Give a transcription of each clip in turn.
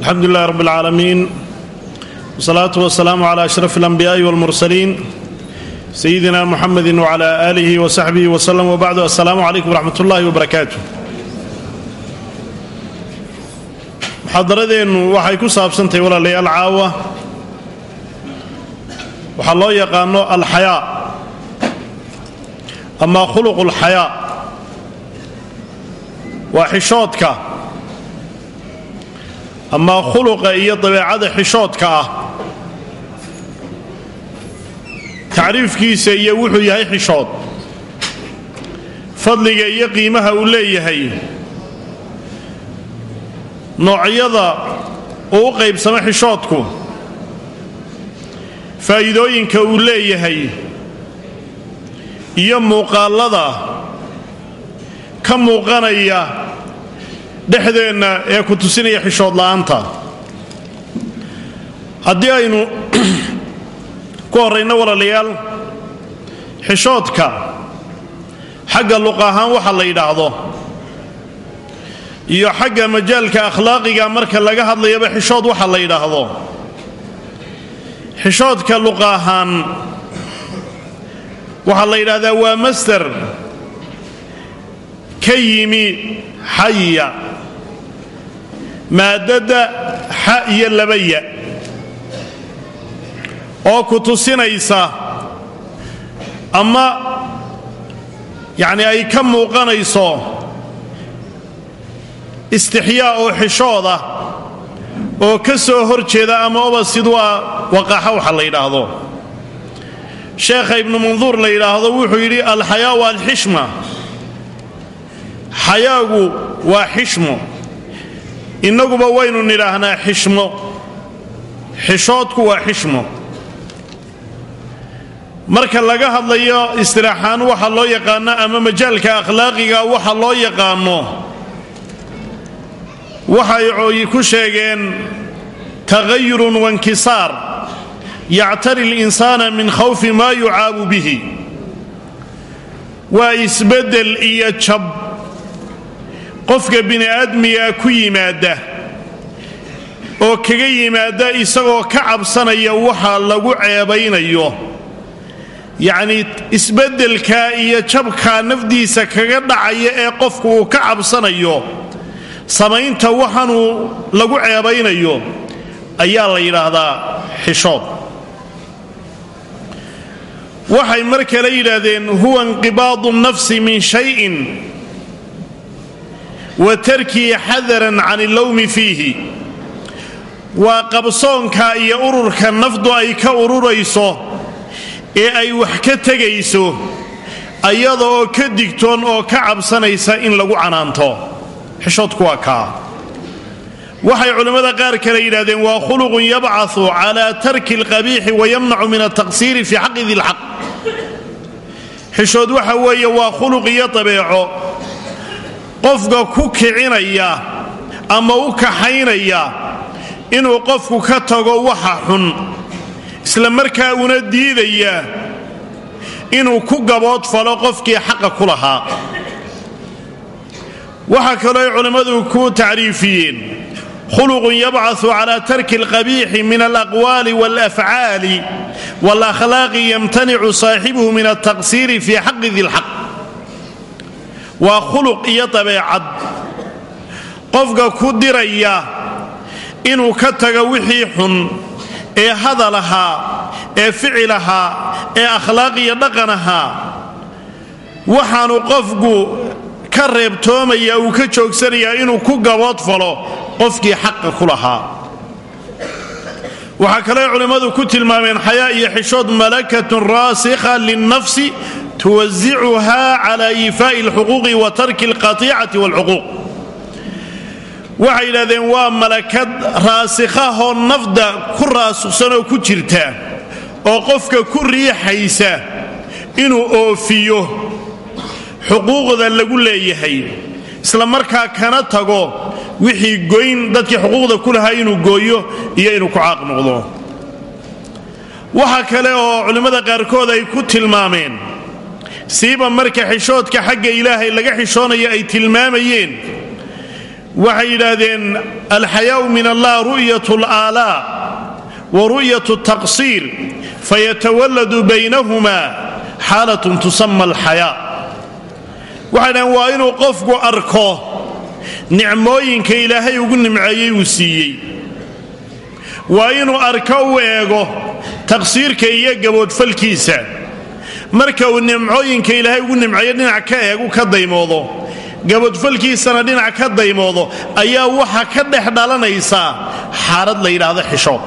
alxamdu lilah rab اlcaalamiin wsalaatu wasalaamu cla ashraf اlanbiyaaءi wاlmursaliin sayidina muxamedi wcla aalihi wsaxbihi wslm wbacdu assalaamu calaykum wraxmat ullahi wbarakaatu muxaadaradeennu waxay ku saabsantahay walaalayaal caawa waxaa loo yaqaano alxayaa ama khuluq اlxayaa waa xishoodka ama khuluqa iyo dabeecada xishoodka ah. Tacriifkiisa iyo wuxuu yahay xishood. Fadliga iyo qiimaha uu leeyahay. Noocyada uu u qaybsamo xishoodku. Faa'iidooyinka uu leeyahay. Iyo muuqaallada ka muuqanaya dhexdeenna ee ku tusinaya xishood la'aanta. Haddii aynu ku horrayno walaalayaal xishoodka xagga luq ahaan waxa la yidhaahdo iyo xagga majaalka akhlaaqiga marka laga hadlayaba xishood waxa la yidhaahdo. Xishoodka luqa ahaan waxaa la yidhaahdaa waa master ka yimi xaya maadada xa iyo labaya oo ku tusinaysa ama yacni ay ka muuqanayso istixyaa oo xishooda oo ka soo hor jeeda ama obasid waa waqaxa waxa la yidhaahdo. Sheekha ibnu manduur la yidhaahdo wuxuu yidhi alxayaa alxishma. Xayaagu waa xishmo innaguba waynu nidhaahnaa xishmo. Xishoodku waa xishmo. Marka laga hadlayo istilaaxaan waxa loo yaqaano ama majaalka akhlaaqiga waxa loo yaqaano waxay ku sheegeen taghayurun wainkisaar yactari linsaana min khawfi maa yucaabu bihi. Waa isbeddel iyo jab qofka bini'aadmiga ku yimaada oo kaga yimaada isagoo ka cabsanaya waxa lagu ceebaynayo yacnii isbeddelkaa iyo jabkaa nafdiisa kaga dhacaya ee qofku uu ka cabsanayo samaynta waxanuu lagu ceebaynayo ayaa la yidhaahdaa xishood. Waxay mar kale yidhaahdeen huwa inqibaadu nafsi min shayin wa tarkii xadaran can illowmi fiihi. Waa qabsoonka iyo ururka nafdu ay ka ururayso ee ay wax ka tegayso ayada oo ka digtoon oo ka cabsanaysa in lagu canaanto. Xishoodku waa kaa. Waxay culimmada qaar kale yidhahdeen waa khuluqun yabcahu cala tarki alqabiixi wayamnacu min altaqsiiri fii xaqi dilxaq xishood waxa weeye waa khuluq iyo dabeeco qofka ku kicinaya ama u kaxaynaya inuu qofku ka tago waxa xun isla markaa una diidaya inuu ku gabood falo qofkii xaqa ku lahaa. Waxaa kaloo ay culimmadu ku tacriifiyeen khuluqun yabcahu cala tarki alqabiixi min alaqwaali walafcaali walakhlaaqi yamtanicu saaxibuhu min altaqsiiri fii xaqi dilxaq waa khuluq iyo dabeecad. Qofka ku diraya inuu ka tago wixii xun ee hadal ahaa ee ficil ahaa ee akhlaaq iyo dhaqan ahaa waxaanu qofku ka reebtoomaya uu ka joogsanayaa inuu ku gabood falo qofkii xaqa ku lahaa. Waxaa kale culimmadu ku tilmaameen xayaa iyo xishood malakatun raasikha linnafsi tuwasicuha cala iifaa'i alxuquuqi wa tarki alqatiicati walcuquuq waxay yidhahdeen waa malakad raasikhahoo nafda ku raasuksanoo ku jirta oo qofka ku riixaysa inuu oofiyo xuquuqda lagu leeyahay isla markaa kana tago wixii goyn dadkii xuquuqda ku lahaa inuu gooyo iyo inuu ku caaq noqdo waxa kale oo culimmada qaarkood ay ku tilmaameen siiba marka xishoodka xagga ilaahay laga xishoonayo ay tilmaamayeen. Waxay yidhaahdeen alxayaau min allah ru'yat alaalaa wa ru'yat taqsiir fayatawalladu baynahumaa xaalatun tusama alxayaa. Waxay dhahdeen waa inuu qofku arko nicmooyinka ilaahay ugu nimceeyey uu siiyey. Waa inuu arko u eego taqsiirka iyo gaboodfalkiisa marka uu nimcooyinka ilaahay ugu nimceeyo dhinac ka eegu ka daymoodo. Gabodfalkiisana dhinac ka daymoodo. Ayaa waxa ka dhex dhalanaysaa xaalad la yidhaahdo xishood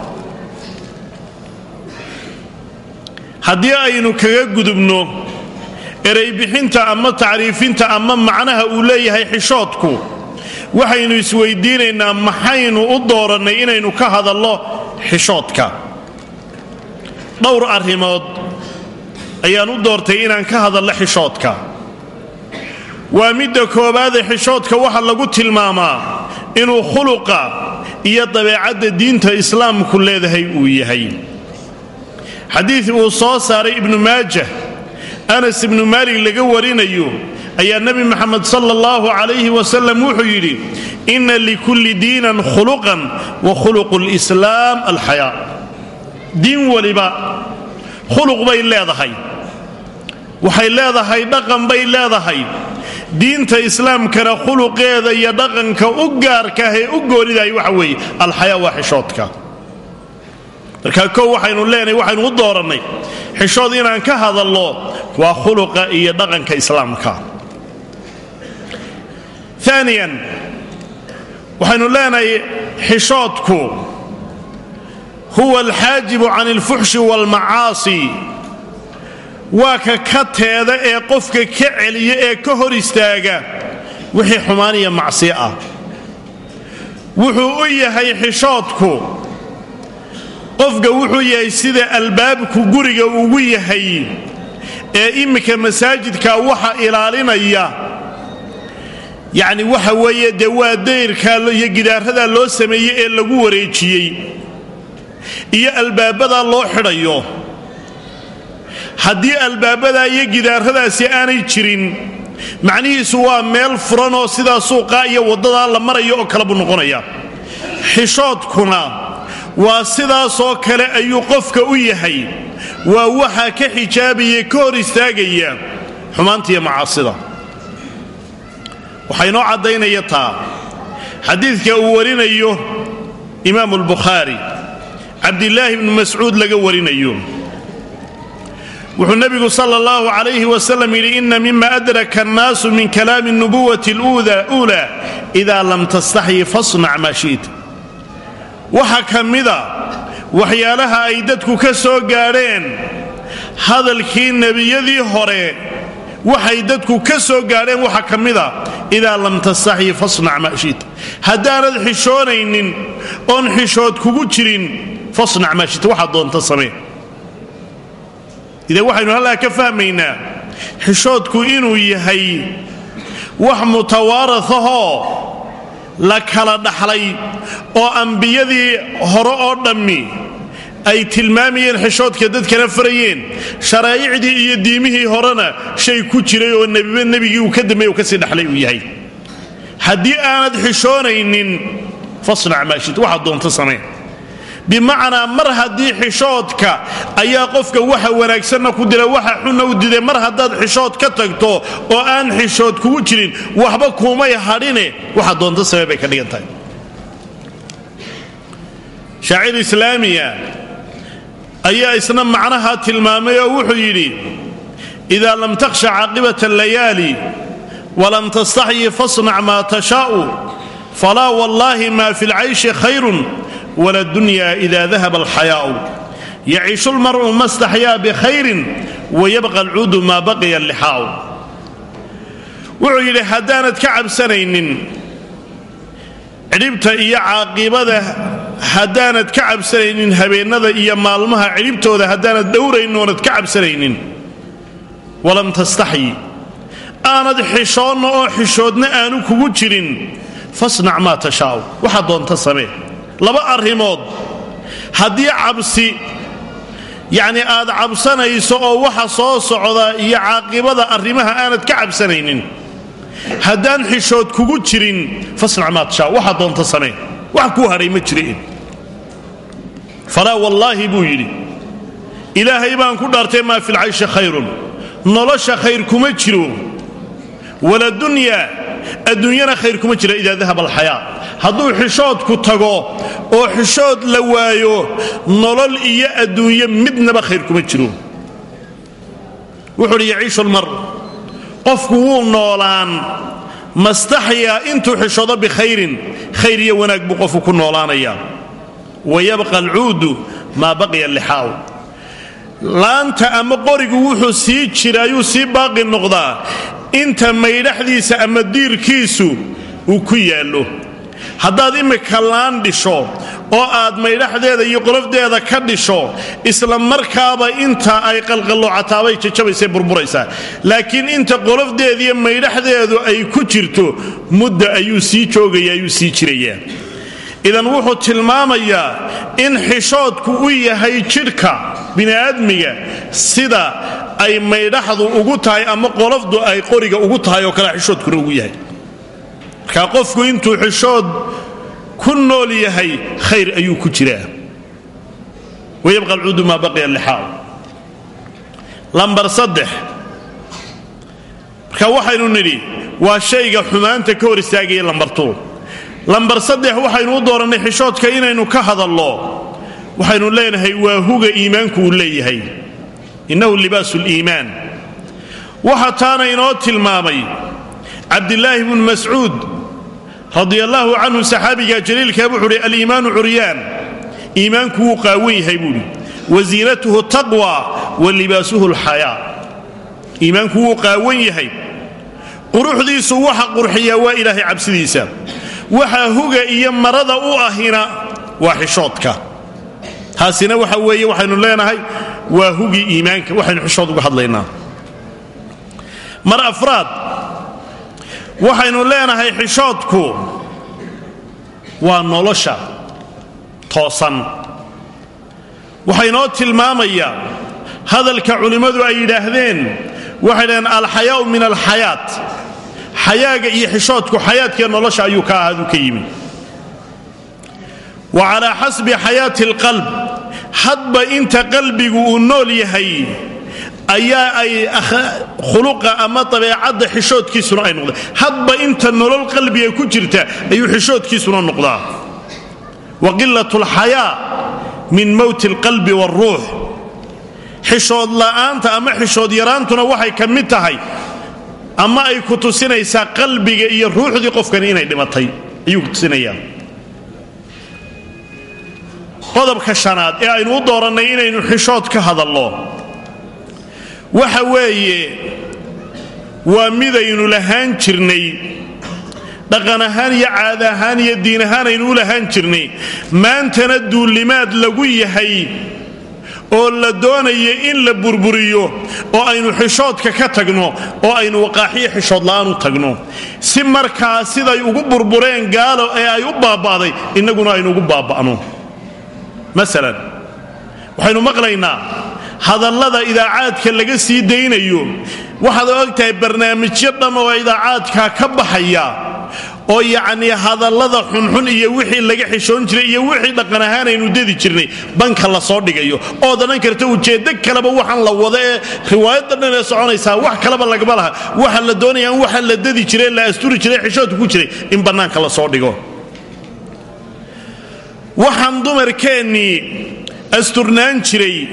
haddii aynu kaga gudubno ereybixinta ama tacriifinta ama macnaha uu leeyahay xishoodku waxaynu isweydiinaynaa maxaynu u doorannay inaynu ka hadallo xishoodka. Dhowr arrimood ayaan u doortay inaan ka hadallo xishoodka. Waa midda koowaade xishoodka waxa lagu tilmaamaa inuu khuluqa iyo dabeecadda diinta islaamku leedahay uu yahay. Xadiid uu soo saaray ibnu maajah. Anas ibnu maalik laga warinayo ayaa nebi moxamed sala allahu calayhi wasalam wuxuu yidhi inna likulli diinan khuluqan wa khuluqu lislaam alxayaa diin waliba khuluq bay leedahay waxay leedahay dhaqan bay leedahay. Diinta islaamkana khuluqeeda iyo dhaqanka u gaarkaah ee u goonidahay waxa weeye alxayaa waa xishoodka. Markaa kow waxaynu leenahay waxaynu u doorannay xishood inaan ka hadallo waa khuluqa iyo dhaqanka islaamka. Aaniyan waxaynu leenahay xishoodku huwa alxaajibu can alfuxshi waalmacaasi waa ka ka teeda ee qofka ka celiya ee ka hor istaaga. Wixii xumaan iyo macsi ah. Wuxuu u yahay xishoodku. Qofka wuxuu yahay sida albaabku guriga ugu yahay. Ee iminka masaajidka waxa ilaalinaya. Yacni waxa weeye dee waa dayrkaa iyo gidaaradaa loo sameeyey ee lagu wareejiyey. Iyo albaabadaa loo xidhayo haddii albaabadaa iyo gidaaradaasi aanay jirin macnihiisu waa meel furan oo sidaa suuqaa iyo waddadaa la marayo oo kale buu noqonaya xishoodkuna waa sidaasoo kale ayuu qofka u yahay. Waa waxaa ka xijaabaya ka hor istaagaya xumaantiiyo macaasida. Waxaa inoo caddaynaya taa xadiidka uu warinayo imaamu albukhaari cabdilaahi bnu mascuud laga warinayo wuxuu nebigu sala allahu calayhi wasalam yidhi inna mima adraka annaasu min kalaami nubuwati aluulaa idaa lam tastaxyi fasnac maa shi'ta. Waxaa ka mida waxyaalaha ay dadku ka soo gaadheen hadalkii nebiyadii hore waxay dadku ka soo gaadheen waxaa ka mida idaa lam tastaxyi fasnac maa shi'ta. Haddaanad xishoonaynin oon xishood kugu jirin fasnac maa shi'ta. Waxaad doonta samee idan waxaynu halkaa ka fahmaynaa xishoodku inuu yahay wax mutawaaraahoo la kala dhaxlay oo ambiyadii hore oo dhammi ay tilmaamayeen xishoodka dadkana farayeen sharaa'icdii iyo diimihii horena shay ku jiray oo nebiba nebigii uu ka dambeey u ka sii dhaxlay uu yahay. Haddii aanad xishoonaynin fasnac maashid waxaad doonta samee bimacnaa mar haddii xishoodka ayaa qofka waxa wanaagsanna ku dila waxa xunna u diday mar haddaad xishood ka tagto oo aan xishood kugu jirin waxba kuumay hadhine waxa doonta samee bay ka dhigan tahay. Shaacir islaamiya ayaa isna macnaha tilmaamay oo wuxuu yidhi idaa lam takhsha caaqibata allayaali walam tastaxyi fasnac maa tashaa'u falaa wallaahi maa fi lcayshi khayrun wla dunya ida dahaba alxayaau yaciishu lmar'u ma staxyaa bikhayrin wayabqa alcuudu maa baqiya allixaa'u wuxuu yidhi haddaanad ka cabsanaynin cidhibta iyo caaqibada haddaanad ka cabsanaynin habeennada iyo maalmaha cidhibtooda haddaanad dhowraynin oonad ka cabsanaynin. Walam tastaxyi. Aanad xishoonna oo xishoodna aanu kugu jirin fasnac maa tashaa'u. Waxaa doonta samee laba arrimood. Haddii cabsi yacni aad cabsanayso oo waxa soo socda iyo caaqibada arrimaha aanad ka cabsanaynin haddaan xishood kugu jirin fasnac maa tashaa waxaa doonta samee wax kuu hadhay ma jire. Falaa wallaahi buu yidhi ilaahay baan ku dhaartay maa fi lcayshi khayrun nolosha khayr kuma jiro. Waladunyaa adduunyana khayr kuma jiro idaa dahaba alxayaa. Hadduu xishoodku tago oo xishood la waayo nolol iyo adduunyo midnaba khayr kuma jiro. Wuxuu uhi yaciishu lmar qofku wuu noolaan. Mastaxyaa intuu xishoodo bikhayrin khayr iyo wanaag buu qofku ku noolaanayaa wayabqa alcuudu maa baqiya lixaaw laanta ama qorigu wuxuu sii jira ayuu sii baaqi noqdaa inta maydhaxdiisa ama diirkiisu uu ku yaallo. Haddaad immika laan dhisho oo aad maydhaxdeeda iyo qolofdeeda ka dhisho isla markaaba inta ay qalqalloocatabay jajabaysay burburaysaa. Laakiin inta qolofdeediiyo maydhaxdeedu ay ku jirto mudda ayuu sii joogaya ayuu sii jirayaa idan wuxuu tilmaamayaa in xishoodku u yahay jidhka bini'aadmiga sida ay maydhaxdu ugu tahay ama qolofdu ay qoriga ugu tahay oo kale xishoodkuna ugu yahay. Markaa qofku intuu xishood ku nool yahay khayr ayuu ku jiraa. Wayabqa alcuudu maa baqiya lixaaw lambar saddex. Marka waxaynu nidhi waa shayga xumaanta ka hor istaagaya lambartuu. Lambar saddex waxaynu u doorannay xishoodka inaynu ka hadallo. Waxaynu leenahay waa huga iimaanku uu leeyahay innahu libaasu liimaan waxa taana inoo tilmaamay cabdilaahi bnu mascuud radia allaahu canhu saxaabiga jaliilkaa wuxuu uhi aliimaanu curyaan iimaanku wuu qaawan yahay buuhi wasiinatuhu taqwa wa libaasuhu alxayaa. Iimaanku wuu qaawan yahay. Quruxdiisu waxa qurxiyaa waa ilaahay cabsidiisa. Waxa huga iyo marada u ahina waa xishoodka. Taasina waxa weeye waxaynu leenahay waa hugii iimaanka waxaynu xishood uga hadlaynaa. Mar afraad waxaynu leenahay xishoodku waa nolosha toosan. Waxaynoo tilmaamaya hadalka culimmadu ay yidhaahdeen waxay dhaheen alxayaau min alxayaat. Xayaaga iyo xishoodku xayaadkiiyo nolosha ayuu ka ahaaduu ka yimi. Wa calaa xasbi xayaati alqalb hadba inta qalbigu uu nool yahay ayaa ay khuluqa ama dabeecadda xishoodkiisuna ay noqdeen. Hadba inta nolol qalbiga ku jirta ayuu xishoodkiisuna noqdaa. Wa qilat alxayaa min mowti alqalbi waalruux xishood la'aanta ama xishood yaraantuna waxay ka mid tahay ama ay ku tusinaysaa qalbiga iyo ruuxdii qofkani inay dhimatay ayuu ku tusinayaa qodobka shanaad ee aynu u doorannay inaynu xishood ka hadallo waxa weeye waa midaynu lahaan jirnay. Dhaqan ahaan iyo caad ahaan iyo diin ahaan aynu u lahaan jirnay. Maantana duullimaad lagu yahay oo la doonaya in la burburiyo oo aynu xishoodka ka tagno oo aynu waqaaxiyo xishood la'aan u tagno. Si markaa siday ugu burbureen gaalo ee ay u baaba'day innaguna aynu ugu baaba'no masalan waxaynu maqlaynaa hadallada idaacaadka laga sii daynayo. Waxaad og tahay barnaamijyo dhan oo idaacaadka ka baxaya oo yacnii hadallada xunxun iyo wixii laga xishoon jiray iyo wixii dhaqan ahaan aynu dedi jirnay banka la soo dhigayo. Oo danan karta ujeeddo kaleba waxaan la wada ee riwaayadda dhan ee soconaysaa wax kaleba lagama laha. Waxa la doonaya in waxa la dedi jiray la asturi jiray xishoodka ku jiray in bannaanka la soo dhigo waxaan dumarkeennii asturnaan jiray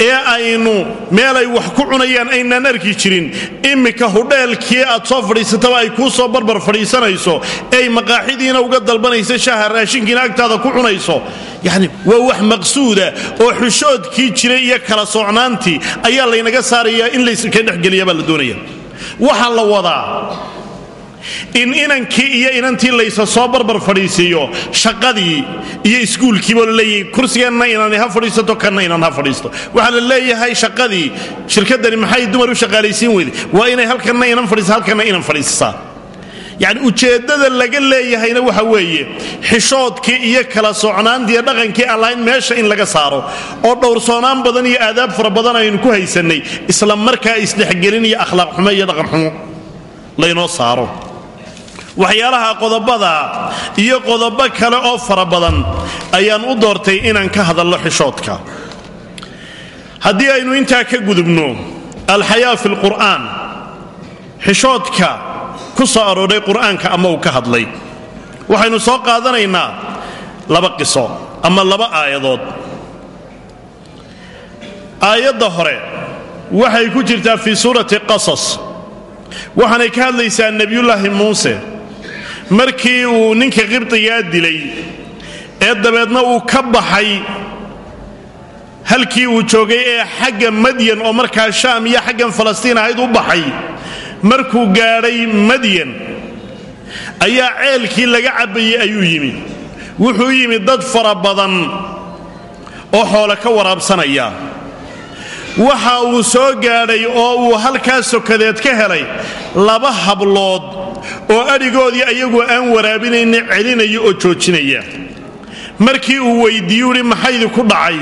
ee aynu meelay wax ku cunayaan aynaan arki jirin. Immika hudheelkii aad soo fadhiisataba ay kuu soo barbar fadhiisanayso eey maqaaxidiina uga dalbanaysa shaaha raashinkiina agtaada ku cunayso. Yacni waa wax maqsuuda oo xushoodkii jiray iyo kala socnaantii ayaa laynaga saarayaa in layska baa la doonaya. Waxaa la wadaa in inankii iyo inantii laysa soo barbar fadhiisiiyo shaqadii iyo iskuulkiiba la leeyahay kursigeenna inani ha fadhiisato kanna inan ha fadhiisto waxaa la leeyahay shaqadii shirkadani maxay dumar u shaqaalaysiin weyday waa inay halkanna inan fadhiisa halkanna inan fadhiisasaa yacni ujeeddada laga leeyahayna waxa weeye xishoodkii iyo kala socnaantii iyo dhaqankii aan lahayn meesha in laga saaro oo dhowrsoonaan badan iyo aadaab fara badan aynu ku haysannay isla markaa isdhexgelin iyo akhlaaq xumo iyo dhaqan xumo laynoo saaro waxyaalaha qodobada iyo qodobo kale oo fara badan ayaan u doortay inaan ka hadallo xishoodka. Haddii aynu intaa ka gudubno alxayaa fi lqur'aan xishoodka ku soo arooray qur'aanka ama uu ka hadlay waxaynu soo qaadanaynaa laba qiso ama laba aayadood. Aayadda hore waxay ku jirtaa fii suurati qasas waxaanay ka hadlaysaa nebiyullaahi muuse markii uu ninka qibdigaa dilay ee dabeedna uu ka baxay halkii uu joogay ee xagga madyan oo markaa shaam iyo xaggan falastiin ahayd u baxay markuu gaadhay madyan ayaa ceelkii laga cabbayey ayuu yimi. Wuxuu yimi dad fara badan oo xoole ka waraabsanaya. Waxa uu soo gaadhay oo uu halkaa sokadeed ka helay laba hablood oo adhigoodii ayagu aan waraabinayna celinaya oo joojinaya markii uu weyddiiyu idhi maxaydi ku dhacay?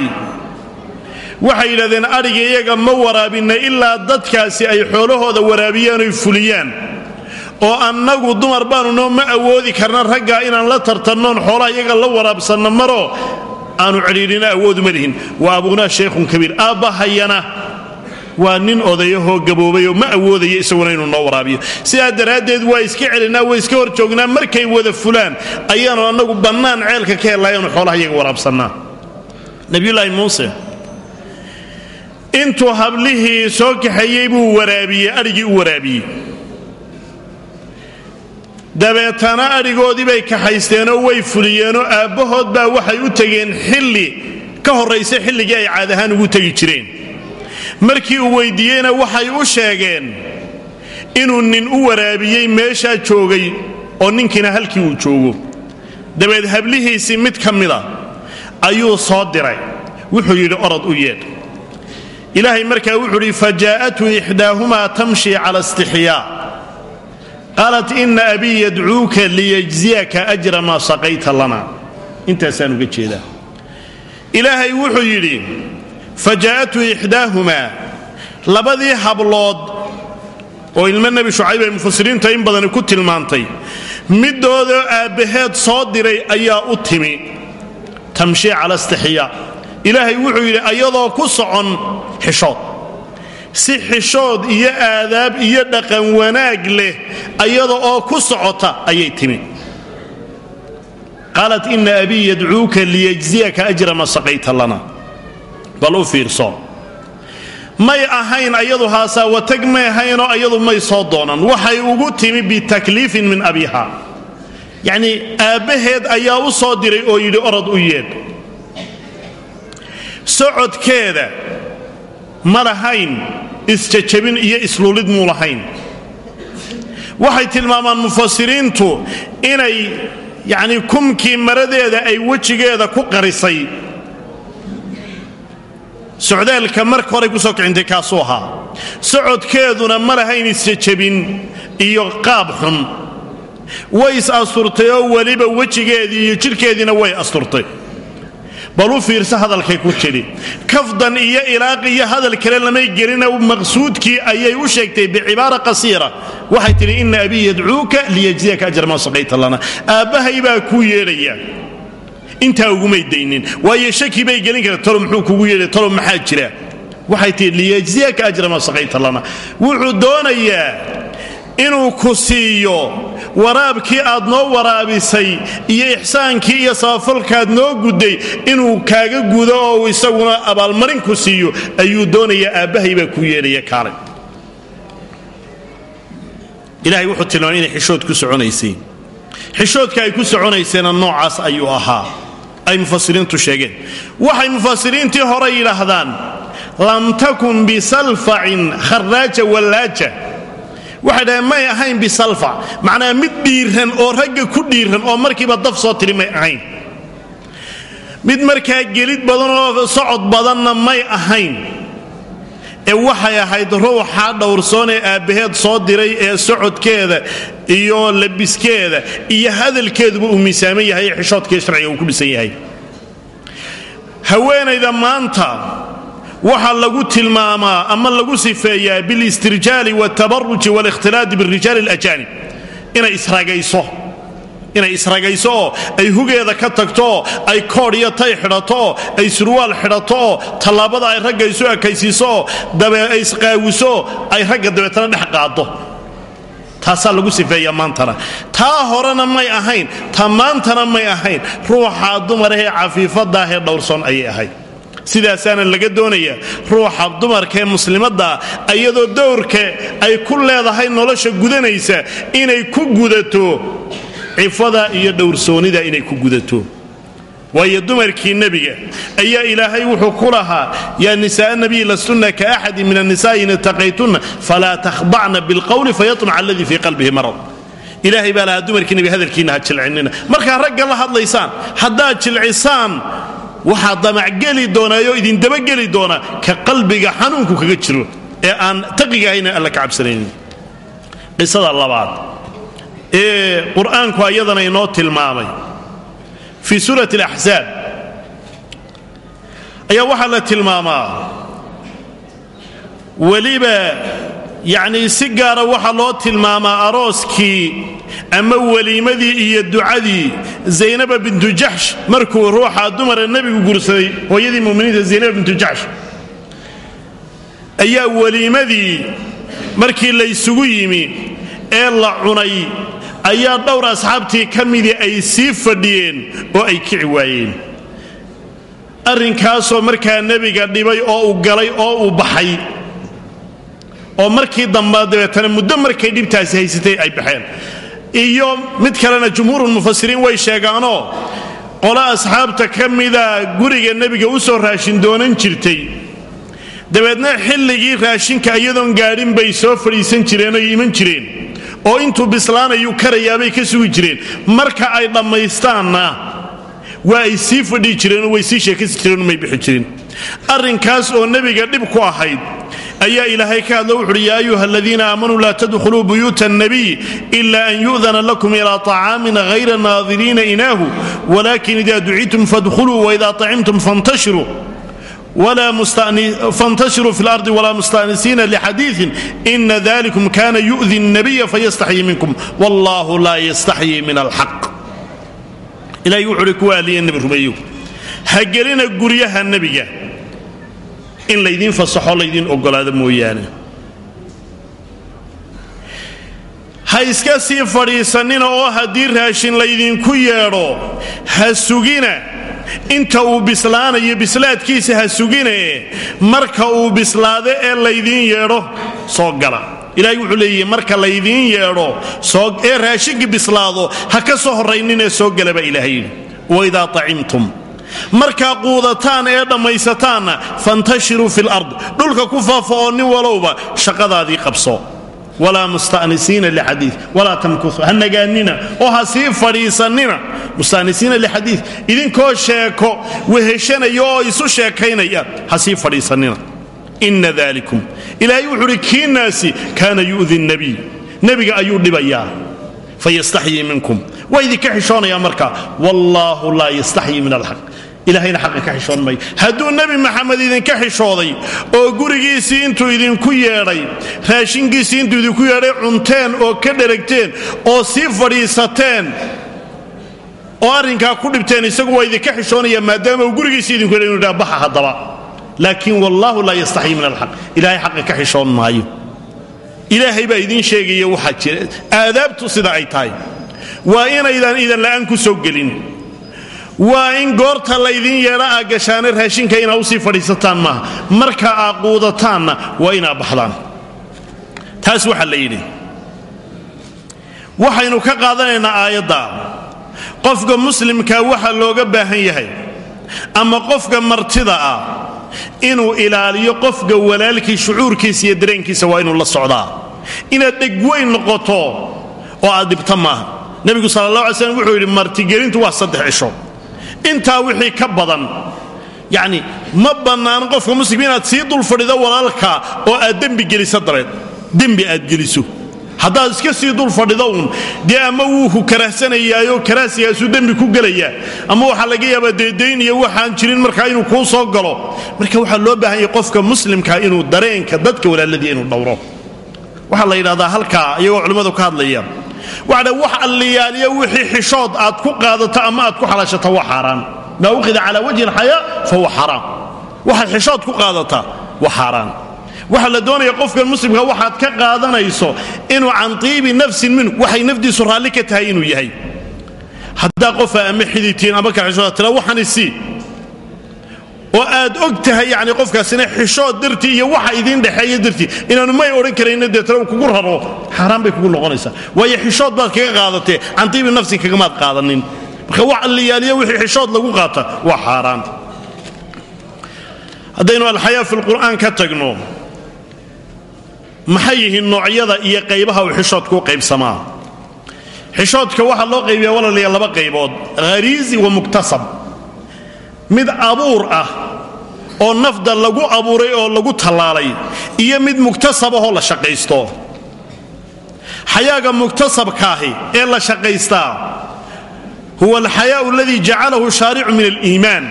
Waxay yidhahdeen adhiga iyaga ma waraabinna ilaa dadkaasi ay xoolahooda waraabiyaan oy fuliyaan. Oo annagu dumar baanu noo ma awoodi karna raggaa inaan la tartannoon xoolaha iyaga la waraabsanno maroo aanu cidhiidhina awooduma lihin. Waa abuunaa shaykhun kabiir. Aabbahayana waa nin odayahoo gaboobay oo ma awoodaya isaguna inuu noo waraabiyo. Sidaa daraaddeed waa iska celinaa waa iska hor joognaa markay wada fulaan ayaanu annagu bannaan ceelka ka hellayaanu xoolaha iyaga waraabsannaa. Nebiyulaahi muuse intuu hablihii soo kaxeeyey buu waraabiyey adhigii u waraabiyey. Dabeetana adhigoodii bay kaxaysteenoo way fuliyeenoo aabbahood baa waxay u tegeen xilli ka horraysa xilligii ay caad ahaan ugu tegi jireen markii uu weyddiiyeyna waxay u sheegeen inuu nin u waraabiyey meeshaa joogay oo ninkiina halkii uu joogo. Dabeed hablihiisii mid ka mida ayuu soo diray. Wuxuu yidhi orod u yeedh ilaahay markaa wuxuu idhi fajaa'atu ixdaahumaa tamshi cala istixyaa. Qaalat ina abii yadcuuka liyajziyaka ajra maa saqayta lana. Intaasaan uga jeedaa. Ilaahay wuxuu yidhi fajaa'atu ixdaahumaa labadii hablood oo ilmo nebi shucayb ay mufasiriinta in badani ku tilmaantay middoodoo aabbaheed soo diray ayaa u timi. Tamshi cala istixyaa ilaahay wuxuu yidhi ayadoo ku socon xishood. Si xishood iyo aadaab iyo dhaqan wanaag leh ayada oo ku socota ayay timi. Qaalat ina abii yadcuuka liyajziyaka ajra ma saqayta lana bal u may ahayn ayadu haasaawatag may ahaynoo ayadu may soo doonan. Waxay ugu timi bitakliifin min abiiha. Yacnii aabbaheed ayaa u soo diray oo yidhi orod u yeedh socodkeeda ma lahayn isjajabin iyo isluulid muu lahayn. Waxay tilmaamaan mufasiriintu inay yacnii kumkii maradeeda ay wejigeeda ku qarisay socdaalka marka horay ku soo kicintay kaasuu ahaa. Socodkeeduna ma lahayn isjajabin iyo qaab xun. Way is asturtay oo weliba wejigeedii iyo jidhkeediina way asturtay. Bal u fiirsa hadalkay ku tidhi kafdan iyo ilaaqi iyo hadal kale lamay gelina maqsuudkii ayay u sheegtay bicibaara qasiira. Waxay tidhi ina abii yadcuuka liyajziyaka ajra maa saqayta lana. Aabbahay baa kuu yeedhaya intaa ugumay daynin waayo shaki bay gelin karta talo muxuu kugu yeedhay talo maxaa jira? Waxay tihi liyajziyaka ajra saqayta lana. Wuxuu doonayaa inuu ku siiyo waraabkii aad noo waraabisay iyo ixsaankii iyo sabafalkaad noo gudday inuu kaaga gudo oo isaguna abaalmarin ku siiyo ayuu doonayaa aabbahay baa kuu yeedhaya kaalay. Ilaahay wuxuu tilmaamay inay xishood ku soconaysay. Xishoodka ay ku soconayseena noocaas ayuu ahaa ay mufasiriintu sheegeen. Waxay mufasiriintii hore yidhaahdaan lam takun bisalfacin kharaaja wallaaja. Waxay dhaheen may ahayn bisalfac macnaa mid dhiiran oo ragga ku dhiiran oo markiiba daf soo tiri may ahayn. Mid markaa gelid badan oo socod badanna may ahayn ee waxay ahayd ruuxa dhowrsoon ee aabbaheed soo diray ee socodkeeda iyo labiskeeda iyo hadalkeeduba uu miisaaman yahay ee xishoodkii sharciga uu ku dhisan yahay. Haweenayda maanta waxaa lagu tilmaamaa ama lagu sifeeyaa bilistirjaali watabaruji walikhtilaadi birijaali alajaanib inay isragayso inay isragayso ay hugeeda ka tagtooo ay koodh iyo tay xidhatooo ay surwaal xidhatooo tallaabada ay ragga isu ekaysiisooo dabe ay isqaawisooo ay ragga dabeetana dhex qaado taasaa lagu sifeeya maantana. Taa horena may ahayn ta maantana may ahayn ruuxa dumarahee cafiifadaahee dhowrsoon ayay ahayd. Sidaasaana laga doonayaa ruuxa dumarkaee muslimaddaa iyadoo dowrka ay ku leedahay nolosha gudanaysa inay ku gudato cifada iyo dhowrsoonnida inay ku gudato. Waayo dumarkii nebiga ayaa ilaahay wuxuu ku lahaa yaa nisaaa nabiy lastunna ka axadi min annisaai in itaqaytunna falaa takhdacna bilqowli fayatmaca alladii fii qalbihi marad. Ilaahay baa lahaa dumarkii nebi hadalkiinna ha jilcinina. Markaa ragga la hadlaysaan haddaad jilcisaan waxaa damacgeli doonaayo idin dabageli doona ka qalbiga xanuunku kaga jiro ee aan taqiga ahayna alla ka cabsanaynin. Qisada labaad ee qur'aanku ayadana inoo tilmaamay. Fii suurat alaxsaab ayaa waxaa la tilmaamaa. Weliba yacnii si gaara waxaa loo tilmaamaa arooskii ama weliimadii iyo ducadii zaynaba bintu jaxsh markuu ruuxa dumara nebigu guursaday hooyadii muminiinta zaynaba bintu jaxsh ayaa weliimadii markii laysugu yimi ee la cunay ayaa dhowr asxaabtii ka midii ay sii fadhiyeen oo ay kici waayeen. Arrinkaasoo markaa nebiga dhibay oo uu galay oo uu baxay. Oo markii damba dabeetana muddo markay dhibtaasi haysatay ay baxeen. Iyo mid kalena jumhuurulmufasiriin way sheegaanoo qolo asxaabta ka mida guriga nebiga u soo raashin doonan jirtay. Dabeedna xilligii raashinka iyadoon gaadhin bay soo fadhiisan jireen oy iman jireen oo intuu bislaanayuu karayaabay ka sugi jireen. Marka ay dhammaystaanna waa ay sii fadhii jireenoo way sii sheekaysi jireenoo may bixi jirin arrinkaas oo nebiga dhib ku ahayd ayaa ilaahay ka hadlo wuxuuhi yaa ayuha aladiina aamanuu laa tadkhuluu buyuuta annabiy ila an yu'dana lakum ilaa طacaamin hayra naadiriina inaahu walakin ida ducitum fadkhuluu waida طacimtum fantashiruu فانتشروا في الأرض ولا مستأنسين لحديث إن ذلكم كان يؤذي النبي فيستحيي منكم والله لا يستحيي من الحق إلى يعرك والي النبي رميو هجرنا قريها النبي إن ليدين فصحوا ليدين أقل هذا مويانا ha iska sii fadhiisannina oo haddii raashin laydinku yeedho ha sugina inta uu bislaanayo bislaadkiisa ha sugine marka uu bislaado ee laydiin yeedho soo gala. Ilaahay wuxuu leeyahy marka laydiin yeedho ee raashinkii bislaado ha ka soo horrayninee soo gala baa ilaahay yidhi. Waidaa acimtum markaa quudataan ee dhammaysataanna fantashiruu fi lard dhulka ku faafo oo nin walowba shaqadaadii qabso walaa mustanisiina lixadii walaa tamkuu ha nagaanina oo ha sii fadhiisannina mustanisiina lixadii idinkoo sheeko weheshanaya oo isu sheekaynaya ha sii fadhiisannina ina dalikum ilaahay wuxuu uhi kiinaasi kaana yu'di nebiy nebiga ayuu dhibayaa. Fayastaxyii minkum. Waa idinka xishoonaya marka wallaahu laa yastaxyii min alxaq ilahayna xaqa ka xishoon mayo hadduu nebi maxamed idinka xishooday oo gurigiisii intuu idinku yeedhay raashinkiisii intuu idinku yeedhay cunteen oo ka dheragteen oo sii fadhiisateen oo arrinkaa ku dhibteen isagu waa idinka xishoonaya maadaama uu gurigiisii idinku yeedhay inu yidhaha baxa haddaba. Laakiin wallaahu laa yastaxyii min alxaq. Ilaahay xaqa ka xishoon maayo. Ilaahay baa idiin sheegaya waxaa jira. Aadaabtu sida ay tahay. Waa inaydan idan la'aan ku soo gelin waa in goorta laydin yeedha aa gashaane raashinka inaa u sii fadhiisataan maaha. Marka aa quudataanna waa inaa baxdaan. Taas waxaa la yidhi. Waxaynu ka qaadanaynaa aayadda. Qofka muslimkaa waxa looga baahan yahay ama qofka martida ah inuu ilaaliyo qofka walaalkii shucuurkiisa iyo dareenkiisa waa inuu la socdaa. Inaad dhegweyn noqoto oo aad dhibta maaha. Nebigu sala allah alay slam wuxuu yidhi martigelintu waa saddex cisho intaa wixii ka badan. Yacni ma bannaan qofka muslim inaad sii dul fadhido walaalka oo aad dembi geliso dabeed dembi aad geliso. Haddaad iska sii dul fadhido uun dee ama wuu ku karahsanayaayoo dembi ku gelaya ama waxaa laga yaabaa deedayn iyo waxaan jirin markaa inuu kuu soo galo. Marka waxaa loo baahan yahay qofka muslimka inuu dareenka dadka walaaladii inuu dhowro. Waxaa la yidhahdaa halkaa iyagoo culimmadu ka hadlaya waxadha wax alliyaaliya wixii xishood aad ku qaadato ama aad ku xalaashato waa xaaraan maa uqida calaa wajhi alxayaa fahuwa xaraam waxaad xishood ku qaadataa waa xaaraan waxaa la doonaya qofkan muslimka waxaad ka qaadanayso inuu can tiibi nafsin minhu waxay nafdiisu raalli ka tahay inuu yahay. Haddaa qofa ama xiditiin ama kaxishood tira waxaan isii oo aad og tahay yani qofkaasina xishood dartii iyo waxa idiin dhexeeya dartii inaanu may odhan karayna deetana kugu raro xaaraan bay kugu noqonaysaa. Waayo xishood baad kaga qaadatee can tiibi nafsin kagamaad qaadanin. Marka wax alliyaaliya wixii xishood lagu qaata waa xaaraan haddaynu alxayaa fi lqur'aan ka tagno maxay yihiin noocyada iyo qaybaha uu xishoodku u qaybsamaa? Xishoodka waxaa loo qaybiyaa walalayaa laba qaybood hariisi wa muktasab mid abuur ah oo nafda lagu abuuray oo lagu tallaalay iyo mid muktasabahoo la shaqaysto. Xayaaga muktasabkaahi ee la shaqaystaa huwa alxayaau aladii jacalahu shaaricu min aliimaan.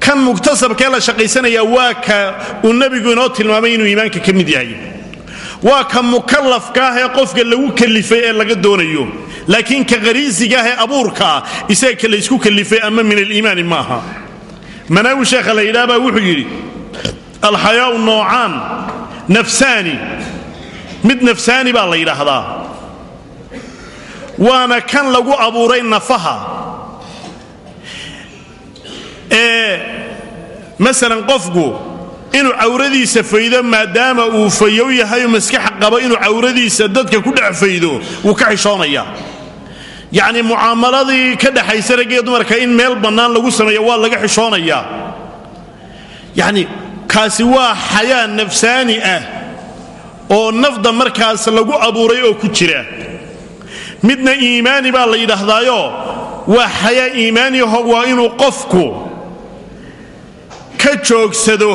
Kan muktasabkee la shaqaysanaya waa ka uu nebigu inoo tilmaamay inuu iimaanka ka mid yahay. Waa ka mukallafkaah ee qofka lagu kalifay ee laga doonayo laakiin ka qariisigaah ee abuurka ah isaga laysku kalifay ama min aliimaani maaha. Manaawi sheekha la yidhaha baa wuxuu yidhi alxayaau noocaan nafsaani. Mid nafsaani baa la yidhaahdaa. Waana kan lagu abuuray nafaha. Ee masalan qofku inuu cawradiisa faydo maadaama uu fayow yahayo maskax qabo inuu cawradiisa dadka ku dhex faydo wuu ka xishoonaya yacni mucaamaladii ka dhexaysa raggiyo dumarka in meel bannaan lagu sameeyo waa laga xishoonayaa yacni kaasi waa xayaa nafsaani ah oo nafda markaas lagu abuuray oo ku jira. Midna iimaani baa la yidhaahdaayo waa xayaa iimaaniho waa inuu qofku ka joogsado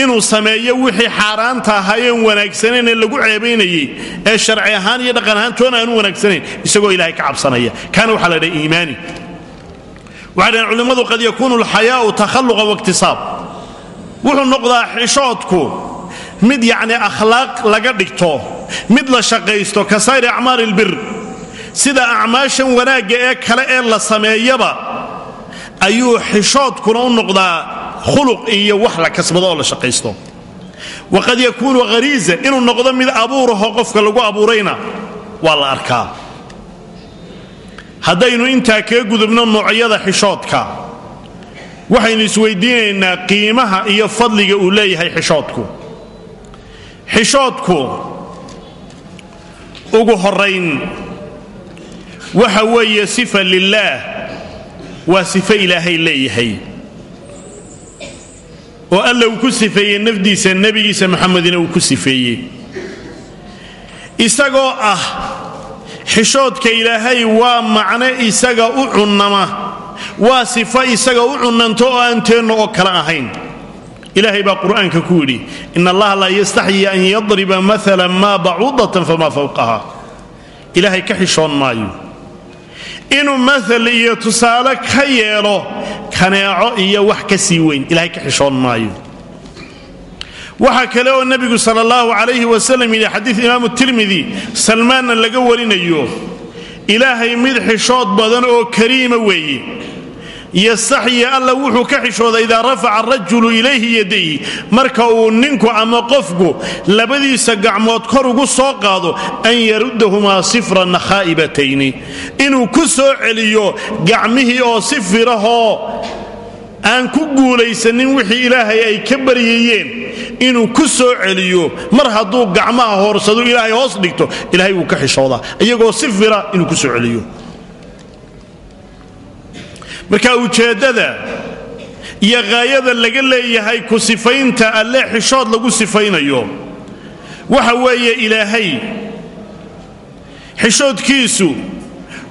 inuu sameeyo wixii xaaraanta ahaayeen wanaagsanayn lagu ceebaynayey ee sharci ahaan iyo dhaqan ahaan toona aanu wanaagsanayn isagoo ilaahay ka cabsanaya. Kaana waxaa la dhaha iimaani. Waxay dhahen culimmadu qad yakuunu alxayaa'u takhalluqa waiktisaab wuxuu noqdaa xishoodku mid yacni akhlaaq laga dhigto mid la shaqaysto ka sayri acmaali ilbir sida acmaashan wanaagga ee kale ee la sameeyaba ayuu xishoodkuna u noqdaa khuluq iyo wax la kasbado la shaqaysto. Waqad yakuunu hariisa inuu noqdo mid abuuraho qofka lagu abuurayna waa la arkaa. Haddaynu intaa kaga gudubno noocyada xishoodka waxaynu isweydiinaynaa qiimaha iyo fadliga uu leeyahay xishoodku. Xishoodku ugu horayn waxa weeye sifa lilaah waa sifo ilaahay leeyahay oo alla uu ku sifeeyey nafdiisa nebigiisa maxamedina uu ku sifeeyey. Isagoo ah xishoodka ilaahay waa macno isaga u cunnama waa sifo isaga u cunnanto oo aan teenno oo kale ahayn. Ilaahay baa qur'aanka ku yidhi in allaha laa yastaxyi an yadriba maala maa bacuudatan famaa fawqaha. Ilaahay ka xishoon maayo. Inuu maal iyo tusaale ka yeelo kaneeco iyo wax ka sii weyn. Ilahay ka xishoon maayo. Waxaa kale oo nebigu sal allahu calayhi wasalam yidhi xadiid imaamu tirmidi salmaanna laga warinayo ilaahay mid xishood badan oo kariima weeye yastaxyi alla wuxuu ka xishooda idaa rafaca arajulu ilayhi yadayhi. Marka uu ninku ama qofku labadiisa gacmood kor ugu soo qaado an yaruddahumaa sifran khaa'ibatayni inuu ku soo celiyo gacmihii oo si aan ku guulaysanin wixii ilaahay ay ka baryayeen. Inuu ku soo celiyo mar hadduu gacmaha hoorsado ilaahay hoos dhigto ilahay wuu ka xishoodaa. Iyagoo si fira inuu ku soo celiyo marka ujeeddada iyo haayada laga leeyahay ku sifaynta alle xishood lagu sifaynayo waxa weeye ilaahay xishoodkiisu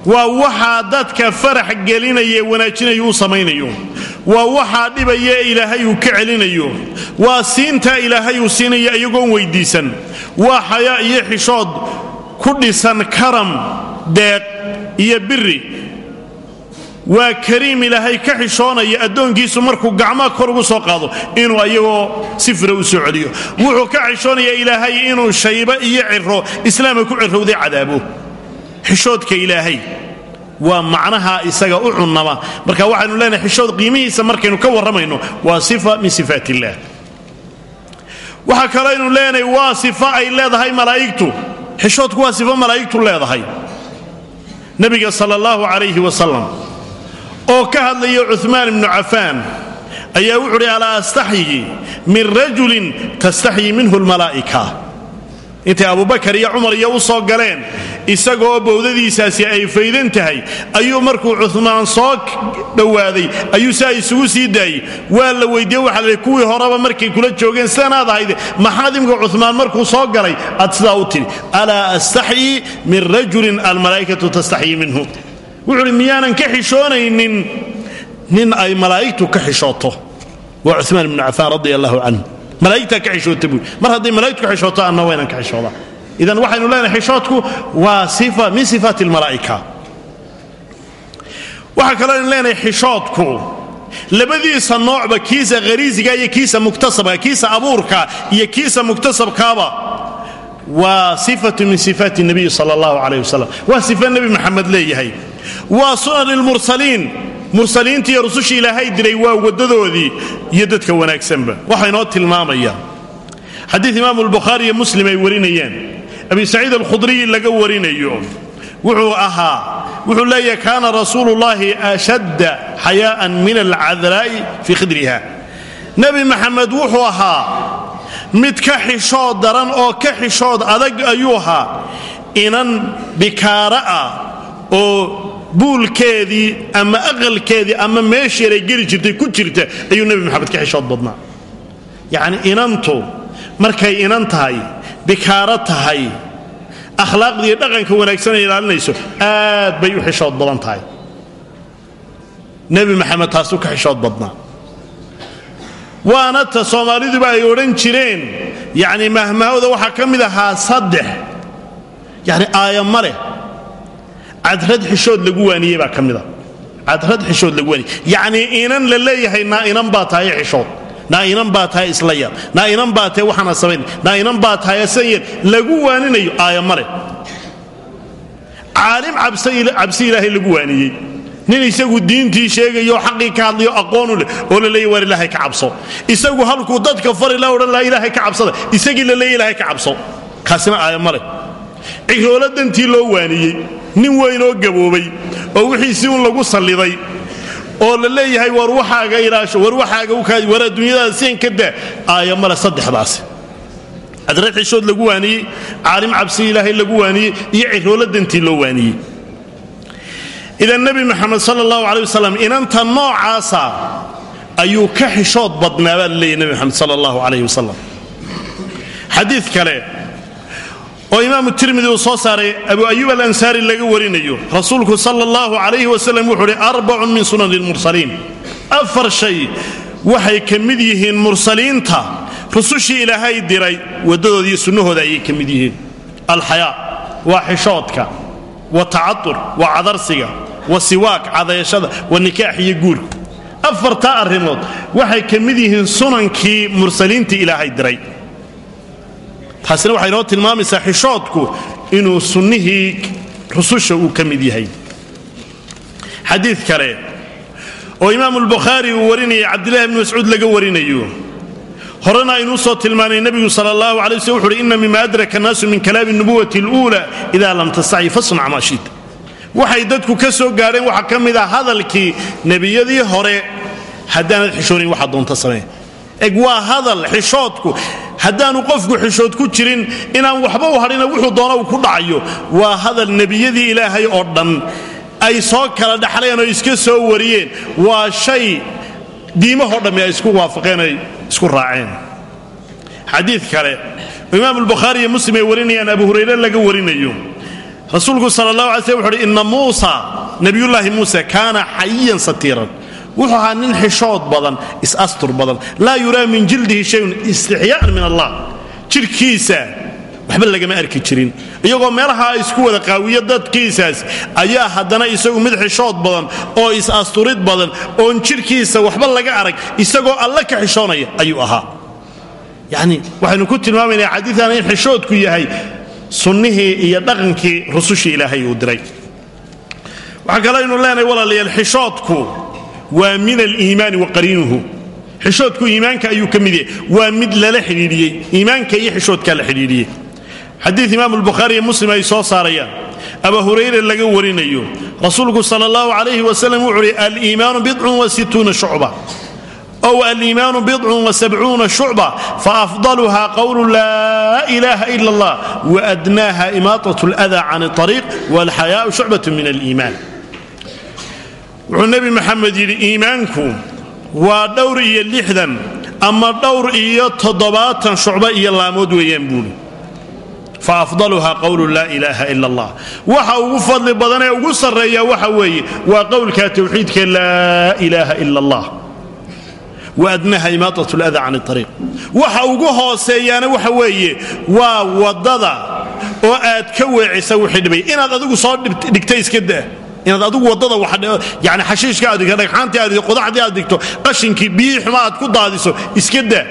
waa waxaa dadka farax gelinaya wanaajinayo u samaynayo. Waa waxaa dhibaya ilaahay uu ka celinayo. Waa siintaa ilaahay uu siinaya iyagoon weydiisan. Waa xayaa iyo xishood ku dhisan karam deeq iyo biri waa kariim ilaahay ka xishoonaya addoonkiisu markuu gacmaha kor ugu soo qaado inuu ayagoo si fira u soo celiyo. Wuxuu ka xishoonaya ilaahay inuu shaybo iyo ciro islaamka ku cirowday cadaabo. Xishoodka ilaahay waa macnaha isaga u cunnama marka waxaanu leenahay xishood qiimihiisa markaynu ka warramayno waa sifa min sifaat illaah waxaa kaloo aynu waa sifa ay leedahay malaa'igtu. Xishoodku waa sifo malaa'igtu leedahay. Nebiga sala allahu calayhi wasalam oo ka hadlaya cumaan ibnu cafaan ayaa wuxu uhi alaa astaxyi min rajulin tastaxyi minhu lmalaa'ika intay abubakar iyo cumar iyo u soo galeen isagaoo bowdadiisaasi ay faydan tahay ayuu markuu cumaan soo dhowaaday ayuu saa isugu sii daayey. Waa la weydiiye waxa la kuwii horeba markay kula joogeen sidanaad ahayde maxaad imka cumaan markuu soo galay? Aad sidaa u tidhi alaa astaxyi min rajulin almalaa'ikatu tastaxyi minhu wuxuu uhi miyaanan ka xishoonaynin nin ay malaa'igtu ka xishooto. Waa cumaan ibnu cafaan radi allahu canhu. Malaa'igtaa ka xishoota buui mar hadday malaa'igtu ka xishooto anna waa inaan ka xishooda idan waxaynu leenahay xishoodku waa sifa min sifaati almalaa'ika waxaa kaloo aynu leenahay xishoodku labadiisa noocba kiisa khariisiga iyo kiisa muktasabka kiisa abuurka iyo kiisa muktasabkaaba waa sifatu min sifaati nabiyi sala allahu calayh wasalam waa sifa nebi maxamed leeyahay waa sunan lmursaliin mursaliintii iyo rusushii ilaahay diray waa waddadoodii iyo dadka wanaagsanba. Waxaa inoo tilmaamaya. Xadiid imaamu albukhaari iyo muslim ay warinayaan. Abi saciid alkhudriyi laga warinayo. Wuxuu ahaa wuxuu leeyahay kaana rasuulu llahi ashadda xayaa'an min alcadraa'i fii khidriha. Nebi maxamed wuxuu ahaa mid ka xishood daran oo ka xishood adag ayuu ahaa inan bikaara ah oo buulkeedii ama aqalkeedii ama meesheeray geli jirtay ku jirta ayuu nebi maxamed ka xishood badnaa. Yacni inantu markay inan tahay bikaaro tahay akhlaaqdiiyo dhaqanka wanaagsan ay ilaalinayso aad bay u xishood badan tahay. Nebi maxamed taasuu ka xishood badnaa. Waana ta soomaaliduba ay odhan jireen yacni mahmahowda waxaa ka mid ahaa saddex. Yacni aaya ma leh cadrad xishood lagu waaniyey baa ka mida cadrad xishood lagu waaniyey. Yacnii inan la leeyahay naa inan baa tahay xishood. Naa inan baa tahay isla yar. Naa inan baa tahay waxaana samayn naa inan baa tahay asan lagu waaninayo aaya ma leh caalim cabsi ilaahay lagu waaniyey. Nin isagu diintii sheegayo xaqii ka hadlayo aqoonu leh oo la leeya waar ilaahay ka cabso. Isagu halkuu dadka fari la odhan laha ilaahay ka cabsada. Isagii la leeya ilaahay ka cabso. Kaasina aaya ma leh ciroolo dantii loo waaniyey nin weynoo gaboobay oo wixiisii un lagu salliday oo la leeyahay war waxaaga ilaasho war waxaaga war adduunyadaada seen ka daa. Aaya male saddexdaasi cadrad xishood lagu waaniyey caalim cabsi ilaahay lagu waaniyey iyo ciroolo dantii loo waaniyey. Idan nebi maxamed sala allahu calay wasalam inanta noocaasa ayuu ka xishood badnaa baa la leeyahy nebi maxamed sala allahu calayh wasalam xadiid kale oo imaamu tirmidi uu soo saaray abu ayuub alansaari laga warinayo. Rasuulku sala allahu calayhi wasalam wuxuu uhi arbacun min sunani lmursaliin afar shay waxay ka mid yihiin mursaliinta. Rusushii ilaahay diray waddadoodaiyo sunnahooda ayay ka mid yihiin. Alxayaa waa xishoodka wa tacatur waa cadarsiga wa siwaak cadayashada wa nikaax iyo guurka afartaa arrimood waxay ka mid yihiin sunankii mursaliintii ilaahay diray taasina waxay inoo tilmaamaysaa xishoodku inuu sunnihii rususha uu ka mid yahay. Xadiid kale oo imaamu albukhaari uu warinayay cabdillahi bni mascuud laga warinayo. Horena aynuu soo tilmaanay nebigu sala allahu alay waslm wuxu uhi ina mima adraka annaasu min kalaami nubuwati اluula ida lam tastaci fasnac maa waxay dadku ka soo gaadheen waxaa ka mid ah hadalkii nebiyadii hore. Haddaanad xishoonayn waxaa doonta samee eg waa hadal xishoodku. Haddaanu qofku xishood ku jirin inaan waxba u hadhina wuxuu doona uu ku dhacayo. Waa hadal nebiyadii ilaahay oo dhan ay soo kala dhaxleen oo iska soo wariyeen. Waa shay diimahoo dhammi ay isku waafaqeen ay isku raaceen. Xadiid kale. Oo imaam albukhaari iyo muslim ay warinayaan abu hurayre laga warinayo. Rasuulku sal allahu alay slm wuxu uhi inna muusa nebiyullaahi muuse kaana xayiyan satiiran wuxuu ahaa nin xishood badan is-astur badan. Laa yuraa min jildihi shayun istixyaa'an min allah. Jidhkiisa waxba lagama arki jirin. Iyagoo meelaha isku wada qaawiyo dadkiisaas ayaa haddana isagu mid xishood badan oo is-asturid badan oon jidhkiisa waxba laga arag isagoo alle ka xishoonaya ayuu ahaa. Yacni waxaynu ku tilmaamaynaa xadiidan in xishoodku yahay sunnihii iyo dhaqankii rusushii ilaahay uu diray. Waxaa kale aynu leenahay walaalayaal xishoodku waa min aliimaani wa qariinuhu. Xishoodku iimaanka ayuu ka mid yahay. Waa mid lala xidhiidhiyey. Iimaanka iyo xishoodkaa la xidhiidhiyey. Xadiid imaam albukhaari iyo muslim ay soo saarayaan. Aba hurayre laga warinayo. Rasuulku sal allahu calayhi wasalam wuxuu uhi aliimaanu bidcun wa situuna shucba. Ow aliimaanu bidcun wa sabcuuna shucba faafdaluha qowlu laa ilaaha ila allah waadnaaha imaatat lada can ariiq walxayaau shucbat min aliimaan wuxuu nebi maxamed yidhi iimaanku waa dhowr iyo lixdan ama dhowr iyo toddobaatan shucbo iyo laamood weeyaan buuli faafdaluha qowlu laa ilaaha ila allah. Waxa ugu fadli badan ee ugu sarreeya waxa weeye waa qowlka tawxiidka laa ilaaha ila allah. Waadnaha imaatat lada can ariiq waxa ugu hooseeyaana waxa weeye waa waddada oo aad ka weecisa wixii dhibay. Inaad adigu soo dhigta iska daa inaad adigu waddada yani xashiishka aad dhigto dhagxaantii aad qodaxdii aad dhigto qashinkii biyihii ku daadiso iska daa.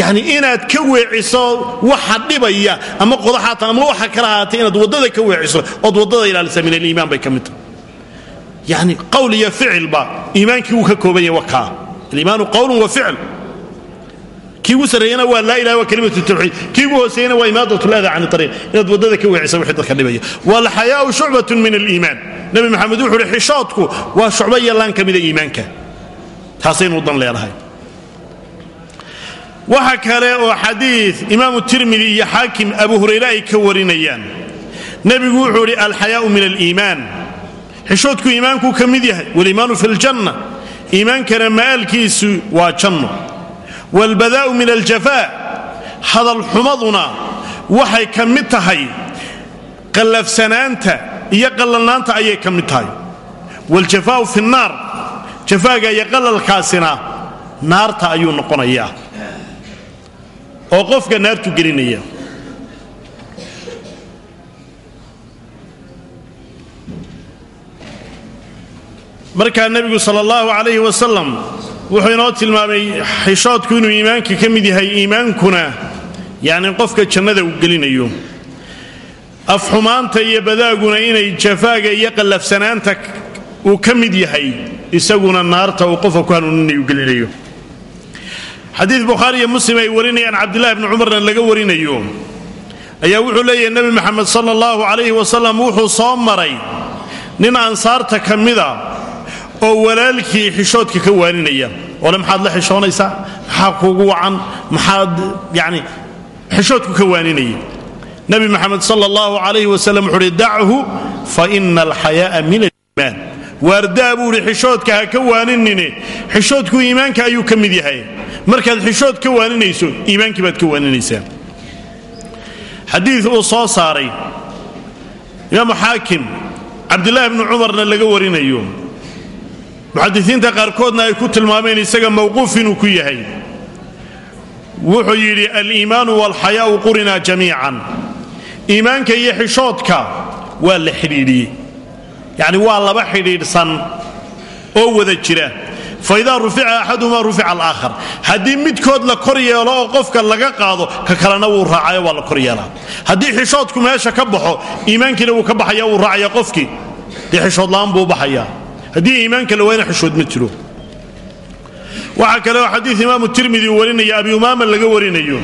Yacni inaad ka weeciso waxa dhibaya ama qodaxaatan ama waxa kala haatay inaad waddada ka weeciso ood waddada ilaalisa min aliimaan bay ka mid tahay. Yacni qowl iyo ficilba iimaankii wuu ka kooban yahay wakaa aliimaanu qowlun wa ficil kii ugu sarreeyana waa laa ilaha wa kalimatu tawxiid. Kii hooseeyana waa imaadat lada can ariiq inaad waddada ka weecisa wixii dadka dhibaya walxayaau shucbatun min aliimaan nebi maxamed wuxuu uhi xishoodku waa shucbo iyo laan ka mida iimaanka. Taasaynu dan leedahay waxa kale oo xadiid imaamu tirmidi iyo xaakim abu hurayre ay ka warinayaan. Nebigu wuxuu idhi alxayaau min aliimaan xishoodku iimaankuu ka mid yahay waliimaanu fi ljanna iimaankana ma'aalkiisu waa janno waalbadaa'u min aljafaa hadalxumaduna waxay ka mid tahay qallafsanaanta iyo qallalnaanta ayay ka mid tahay waaljafaa'u fi nnaar jafaaga iyo qallalkaasina naarta ayuu noqonayaa oo qofka naartu gelinaya markaa nebigu sal allahu calayhi wasalam wuxuu inoo tilmaamay xishoodku inuu iimaanka ka mid yahay iimaankuna yacni qofka jannada uu gelinayo. Afxumaanta iyo badaaguna inay jafaaga iyo qallafsanaanta uu ka mid yahay isaguna naarta uu qofka ku hanuuninayu gelinayo. Xadiid bukhaari iyo muslim ay warinayaan cabdillahi bni cumarna laga warinayo. Ayaa wuxuu leeyahay nebi maxamed sala allahu calayhi wasalam wuxuu soo maray nin ansaarta ka mida oo walaalkii xishoodka ka waaninaya. Ole maxaad la xishoonaysaa? Maxaa kuugu wacan? Maxaad yani xishoodku ka waaninaya nebi maxamed sala allahu calayhi wasalam wuxuu uhi dachu fa ina alxayaa'a min aliimaan. Waardaa buu idhi xishoodka ha ka waaninine. Xishoodku iimaanka ayuu ka mid yahay. Markaad xishood ka waaninayso iimaankii baad ka waaninaysaa. Xadiid uu soo saaray. Imaamu xaakim cabdillaahi bni cumarna laga warinayo muxadisiinta qaarkoodna ay ku tilmaameen isaga mawquuf inuu ku yahay. Wuxuu yidhi aliimaanu waalxayaa'u qurinaa jamiican. Iimaanka iyo xishoodka waa la xidhiidhiyey. Yacni waa laba xidhiidhsan oo wada jira. Faidaa rufica axaduhumaa rufica alaakhar. Haddii midkood la kor yeelo oo qofka laga qaado ka kalena wuu raacayo waa la kor yeelaa. Haddii xishoodku meesha ka baxo iimaankiina wuu ka baxaya wuu raacaya qofkii. Dee xishoodla'aan buu baxayaa haddii iimaanka la waayna xishood ma jiro. Waxaa kale oo xadiid imaamu tirmidi warinaya abi umaama laga warinayo.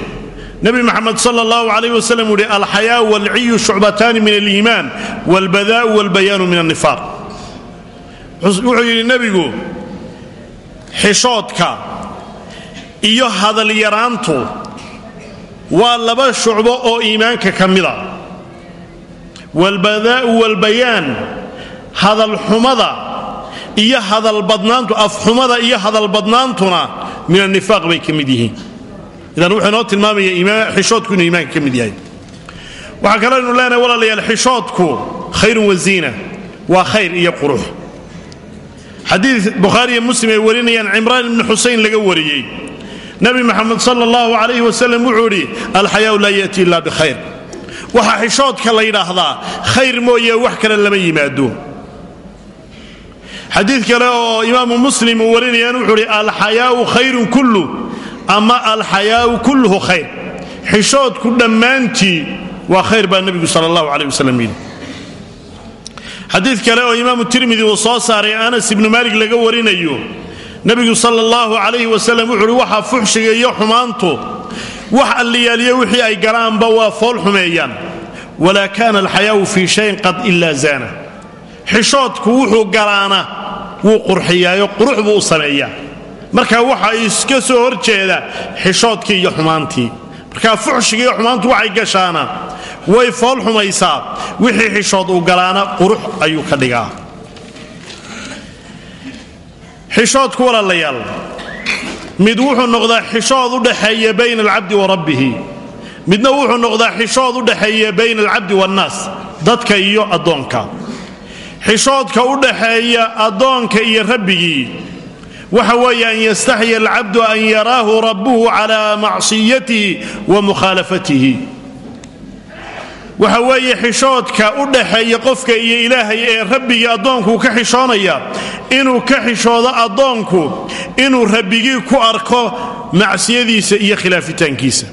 Nebi maxamed sala allahu calayh wasalam wuuhi alxayaa waalciyu shucbataani min aliimaan waalbadaa'u waalbayaanu min annifaaq. Wuxuu yidhi nebigu xishoodka iyo hadalyaraantu waa laba shucbo oo iimaanka ka mida. Waalbadaa'u waalbayaan hadalxumada iyo hadalbadnaantu afxumada iyo hadalbadnaantuna min annifaaq bay ka mid yihiin. Idan wuxuu inoo tilmaamaya xishoodku inuu iimaanka ka mid yahay. Waxaa kale aynu leenahay walaalayaal xishoodku khayrun wasiina waa khayr iyo qurux. Xadiid bukhaariiyo muslim ay warinayaan cimraan ibni xusayn laga wariyey. Nebi maxamed sala allahu calayhi wasalam wuxuu idhi alxayaau laa ya'ti ila bikhayr waxaa xishoodka la yidhaahdaa khayr mooye wax kale lama yimaado xadiid kale oo imaamu muslim uu warinayaan wuxuu idhi alxayaau khayrun kullu ama alxayaau kulluhu khayr. Xishoodku dhammaantii waa khayr baa nebigu sala allahu calayh wasalam yidhi. Xadiid kale oo imaamu tirmidi uu soo saaray anas ibnu maalik laga warinayo nebigu sala allahu calayhi wasalam wuxuu uhi waxaa fuxshiga iyo xumaantu wax alliyaaliyo wixii ay galaanba waa fool xumeeyaan. Walaa kaana alxayaau fii shayin qad ilaa xishoodku wuxuu galaana wuu qurxiyaayo qurux buu u sameeyaa. Marka waxa iska soo hor jeeda xishoodkii iyo xumaantii. Marka fuxshiga iyo xumaantu waxay gashaana way fool xumaysaa. Wixii xishood uu galaana qurux ayuu ka dhigaa. Xishoodku walaalayaal mid wuxuu noqdaa xishood u dhaxeeya bayna alcabdi wa rabbihi. Midna wuxuu noqdaa xishood u dhaxeeya bayna alcabdi waannaas dadka iyo addoonka xishoodka u dhaxeeya addoonka iyo rabbigii. Waxa weeye an yastaxya alcabdu an yaraahu rabbuhu calaa macsiyatihi wa mukhaalafatihi. Waxa weeye xishoodka u dhaxeeya qofka iyo ilaahay ee rabbigii addoonkuu ka xishoonaya inuu ka xishoodo addoonku inuu rabbigii ku arko macsiyadiisa iyo khilaafitaankiisa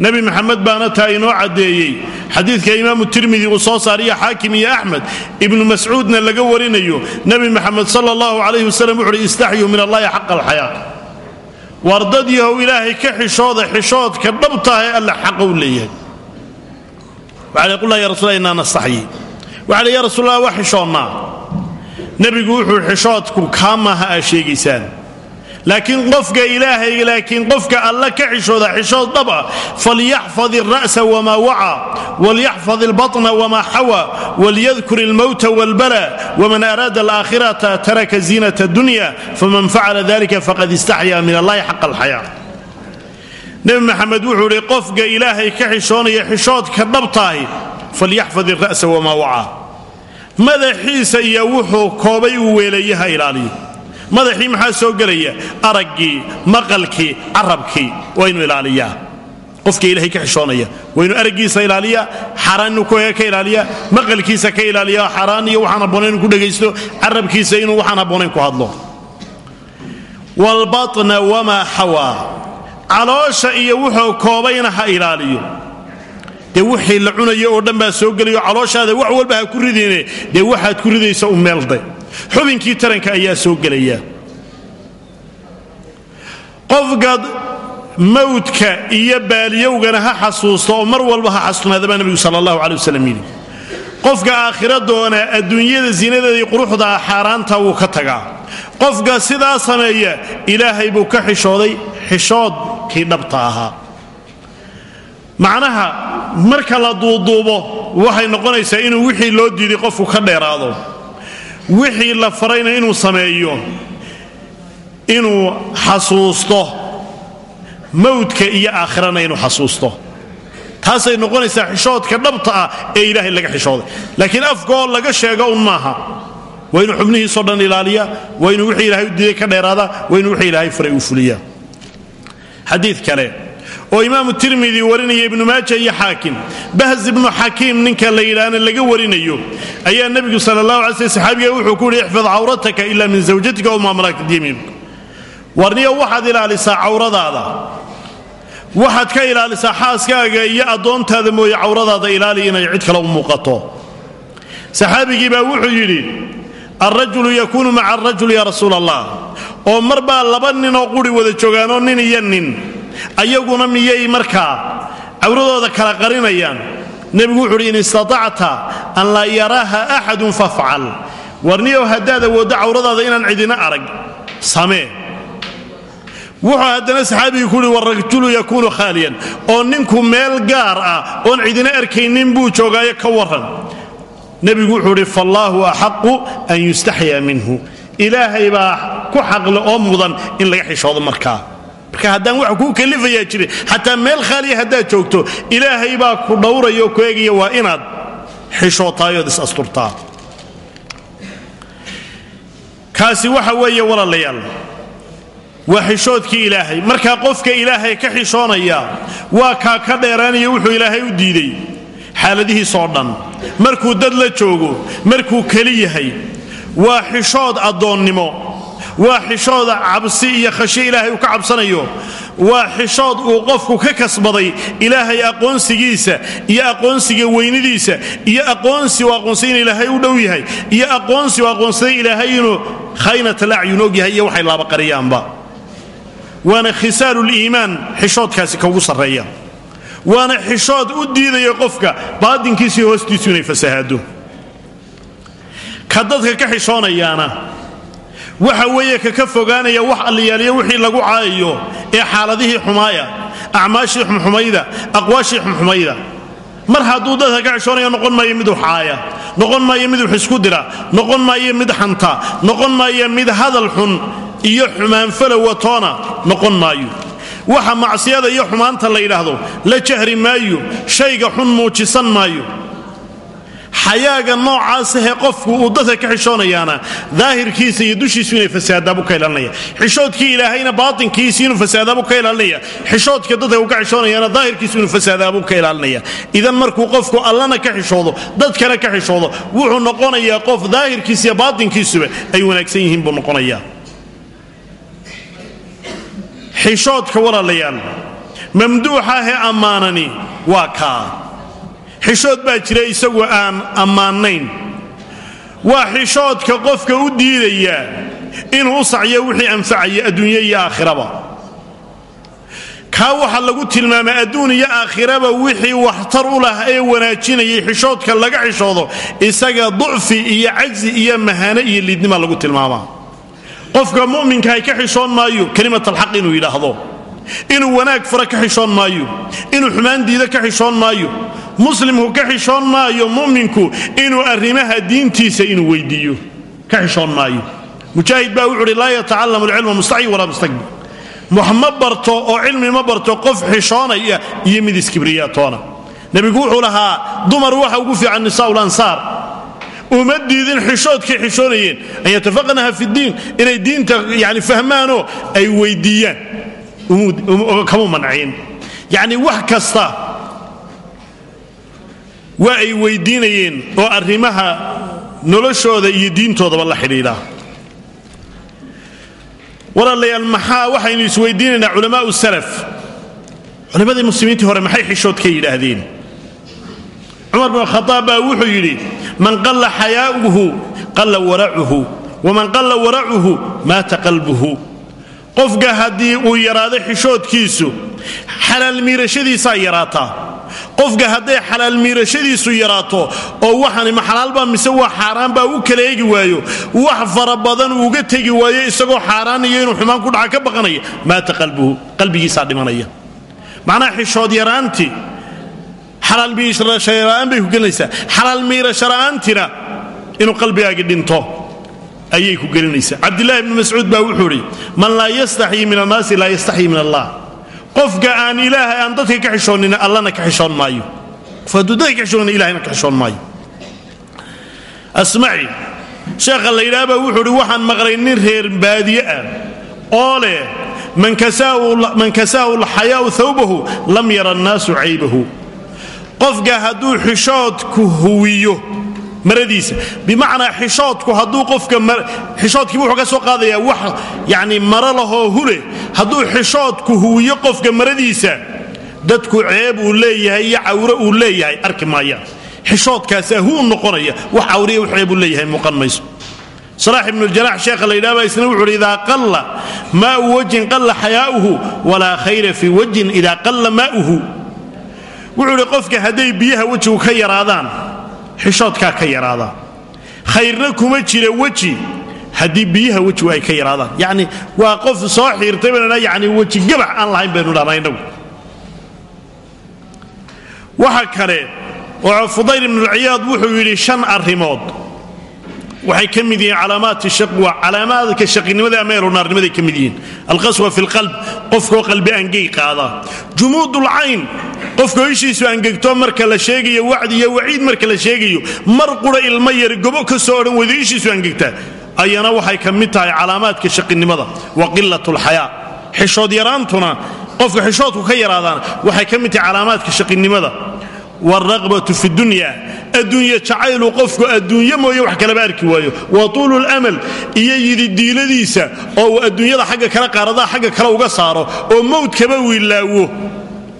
nebi maxamed baana taa inoo caddeeyey. Xadiidka imaamu tirmidi uu soo saariyo xaakim iyo axmed. Ibnu mascuudna laga warinayo nebi maxamed sala allahu calayhi wasalam wuxu uhi istaxyuu min allahi xaqa alxayaa war dad yahow ilaahay ka xishooda xishoodka dhabtaah ee alla xaqa u leeyahay. Waxaa qul ya rasul innaa nastaxyi. Waxa ya rasuulallah waa xishoonnaa nebigu wuxuu xishoodku kaa maaha aa sheegaysaan laakiin qofka ilaahay laakiin qofka alla ka xishooda xishood dhab ah falyaxfad alra'sa wamaa waca walyaxfad albatna wamaa xawa walyadkur almowta walbala waman araada alaakhirata taraka ziinata dunya faman facala dalika faqad istaxyaa min allahi xaqa alxayaa nebi maxamed wuxuu idhi qofka ilaahay ka xishoonaya xishoodka dhabtaahi falyaxfad ira'sa wamaa waca. Madaxiisa iyo wuxuu madaxii maxaa soo gelaya? Araggii maqalkii carabkii. Waa inu ilaaliyaa. Qofka ilaahay ka xishoonaya. Waa inu araggiisa ilaaliya xaaraan inuu ka ilaaliya maqalkiisa ka ilaaliya xaaraan iyo waxaan habboonayn inuu ku dhegaysto carabkiisa inuu waxaan habboonayn ku hadlo. Walbatna wamaa xawaa caloosha iyo wuxuu koobayna ha ilaaliyo. Dee wixii la cunayo oo dhan baa soo gelayo calooshaada wax walba ha ku ridine dee waxaad ku ridaysa u meelday xubinkii taranka ayaa soo gelaya. Qofka mawdka iyo baaliyowgana ha xasuusto oo mar walba ha xasuusnaadabaa nebigu sala allahu calay wasalam yidhi. Qofka aakhiradoona adduunyada zinadeeda iyo quruxda xaaraanta wuu ka tagaa. Qofka sidaa sameeya ilaahay buu ka xishooday xishoodkii dhabta ahaa. Macnaha marka la duuduubo waxay noqonaysaa inuu wixii loo diiday qofku ka dheeraado wixii la farayna inuu sameeyo inuu xasuusto mawdka iyo aakhirana inuu xasuusto. Taasay noqonaysaa xishoodka dhabta ah ee ilaahay laga xishooday. Laakiin afkaoo laga sheego un maaha. Waa inuu xubnihiisoo dhan ilaaliya waa inuu wixii ilahay u diiday ka dheeraada waa inuu wixii ilaahay faray uu fuliya. Xadiid kale oo imaamu tirmidi warinaya ibnu maaja iyo xaakim. Bahz ibnu xakiim ninka la yidhaahna laga warinayo ayaa nebigu sala allahu alay sl saxaabiga wuxuu ku yidhi ixfid cawrataka ila min zawjatika o maa malakat yamiinuk warniyo waxaad ilaalisaa cawradaada. Waxaad ka ilaalisaa xaaskaaga iyo addoontaada mooye cawradaada ilaali inay cid kale u muuqato. Saxaabigii baa wuxuu yidhi alrajulu yakuunu maca arajul ya rasuula allah oo mar baa laba ninoo quri wada joogaanoo nin iyo nin ayaguna miyay markaa cawradooda kala qarinayaan nebigu wuxu uhi in istatacta an laa yaraaha axadun fafcal. Warniyow haddaad awooddo cawradaada inaan cidina arag. Samee wuxuu haddana saxaabigii ku uhi warajulu yakuunu khaaliyan. Oo ninku meel gaar ah oon cidina arkaynin buu joogaayo ka warran. Nebigu wuxuu idhi faallaahu axaqu an yustaxyaa minhu. Ilaahay baa ku xaqle oo mudan in laga xishoodo markaa marka haddaan wax kuu kalifayaa jirin xataa meel khaaliya haddaad joogto ilaahay baa ku dhowraya oo ku eegaya waa inaad xishootaayod is asturtaa kaasi waxa weeye walaalayaal waa xishoodkii ilaahay. Markaa qofka ilaahay ka xishoonaya waa kaa ka dheeraanaya wuxuu ilaahay u diiday xaaladihiisoo dhan. Markuu dad la joogo markuu keli yahay waa xishood addoonnimo waa xishood cabsi iyo khashyo ilaahay uu ka cabsanayo. Waa xishood uu qofku ka kasbaday ilaahay aqoonsigiisa iyo aqoonsiga weynidiisa iyo aqoonsi uu aqoonsay in ilaahay u dhow yahay iyo aqoonsi uu aqoonsaday ilaahay inuu khaynatalacyun og yahay iyo waxay laabaqariyaanba waana khisaaluliimaan xishoodkaasi kaugu sarreeya. Waana xishood u diidaya qofka baadinkiisiiyo hoostiisu inay fasahaado. Ka dadka ka xishoonayaana waxa weeye kaka fogaanaya wax alliyaaliyo wixii lagu caayayo ee xaaladihii xumaaya acmaashii xumxumayda aqwaashii xumxumayda. Mar hadduu dadka ka xishoonaya noqon maayo mid waxaaya noqon maayo mid wax isku dira noqon maayo mid xanta noqon maayo mid hadal xun iyo xumaanfalow watoona noqon maayo. Waxa macsiyada iyo xumaanta la yidhaahdo la jahri maayo shayga xun muujisan maayo xayaaga noocaasahee qofku uu dadka ka xishoonayaana daahirkiisa iyo dushiisu inay fasaadaabu ka ilaalinaya. Xishoodkii ilaahayna baatinkiisi inuu fasaadaabu ka ilaalinaya. Xishoodka dadka uu ka xishoonayaana daahirkiisu inuu fasaadaabu ka ilaalinaya. Idan markuu qofku allana ka xishoodo dadkana ka xishoodo wuxuu noqonayaa qof daahirkiisa iyo baatinkiisuba ay wanaagsan yihiin buu noqonayaa. Xishoodka walaalayaal mamduuxahee ammaanani waa kaa xishood baa jira isagu aan ammaanayn. Waa xishoodka qofka u diidaya inuu u sacyo wixii anfacaya adduunye iyo aakhiraba. Kaa waxaa lagu tilmaamay adduun iyo aakhiraba wixii waxtar u lah ee wanaajinayay xishoodka laga xishoodo isaga ducfi iyo cajsi iyo mahane iyo liidnima lagu tilmaamaa. Qofka mu'minkahay ka xishoon maayo kelimat alxaq inuu yidhaahdo. Inuu wanaag fara ka xishoon maayo. Inuu xumaan diida ka xishoon maayo muslimku ka xishoon maayo mu'minku inuu arrimaha diintiisa inuu weydiiyo. Ka xishoon maayo. Mujaahid baa wuxu uhi laa yatacalamu alcilma mustacyi walaa mustakbir wax ma barto oo cilmi ma barto qof xishoonaya iyo mid iskibriyaatoona nebigu wuxuu lahaa dumar waxa ugu fiican nisaa'u lansaar uma diidin xishoodkay xishoonayeen. An yatafaqnaha fi ddiin inay diinta yani fahmaanoo ay weyddiiyaan kama manciin yacni wax kasta waa ay weyddiinayeen oo arrimaha noloshooda iyo diintoodaba la xidhiidha. Walaalayaal maxaa waxaynu isweydiinaynaa culamaa'u salaf? Culimmadii muslimiintii hore maxay xishood ka yidhaahdeen? Cumar bin khadaab baa wuxuu yidhi man qalla xayaa'uhu qalla waracuhu waman qalla waracuhu maata qalbuhu. Qofka haddii uu yaraado xishoodkiisu xalaal miirashadiisaa yaraataa qofka hadday xalaal miirashadiisu yaraato oo waxani ma xalaalbaa mise waa xaaraanbaa u kala eegi waayo wax fara badan uuga tegi waayo isagoo xaaraan iyo inuu xumaan ku dhaca ka baqanaya maata qalbuhu qalbigiisaa dhimanaya. Macnaha xishood yaraantii xalaal miirashala'aan bay ku gelinaysaa. Xalaal miirashala'aantina inuu qalbigaagi dhinto ayay ku gelinaysaa. Cabdillaahi ibni mascuud baa wuxuu idhi man laa yastaxyi min annaasi laa yastaxyi min allah qofka aan ilaahay aan dadka ka xishoonnina allana ka xishoon maayo. Qof hadduu dadka ka xishoonnina ilahayna ka xishoon maayo. Asmaci sheekha la wuxuu idhi waxaan maqlay nin reer baadiye ah oo leh man kasaahu alxayaa'u thawbahu lam yara annaasu caybahu. Qofka hadduu xishoodku huwiyo maradiisa. Bimacnaa xishoodku hadduu qofka xishoodkiiba wuxuu ka soo qaadayaa wax yacni maro lahoo hule hadduu xishoodku huwiyo qofka maradiisa dadku ceeb uu leeyahay iyo cawre uu leeyahay arki maayaan xishoodkaasaa huu noqonaya wax cawriya wax ceeb uu leeyahay muuqan mayso. Salaax ibnuljanax sheekha la yidhahba isna wuxu uhi idaa qalla maau wajhin qalla xayaa'uhu walaa khayra fii wajhin idaa qalla maa'uhu. Wuxuu idhi qofka hadday biyaha wejigu ka yaraadaan xishoodkaa ka yaraada. Khayrna kuma jira weji. Haddii biyaha wejigu ay ka yaraadaan. Yacni waa qof soo xiirtay baynana yani weji gabax aan lahayn baynu dhahnaa innagu. Waxa kale oo fudayl ibnulciyaad wuxuu yidhi shan arrimood waxay ka mid yihiin calaamaat shaqwa calaamaadka shaqinimada ama eronaarnimaday ka mid yihiin. Alqaswa fi lqalb qofkoo qalbi angey qaada. Jumuudulcayn qofkoo ishiisu angegto marka la sheegayo wacdi iyo waciid marka la sheegayo mar qura ilmo yar gobo ka soo odhan weydo ishiisu angegta ayana waxay ka mid tahay calaamaadka shaqinimada wa qilat lxayaa xishood yaraantuna qofka xishoodku ka yaraadaana waxay ka mid tahay calaamaadka shaqinimada. Waalraqbatu fi dunya adduunye jacaylu qofku adduunye mooye wax kalaba arki waayo. Wa tuulu lamal iyo yididiiladiisa oo uu adduunyada xagga kale qaaradaha xagga kale uga saaro oo mowdkaba wiilaawo.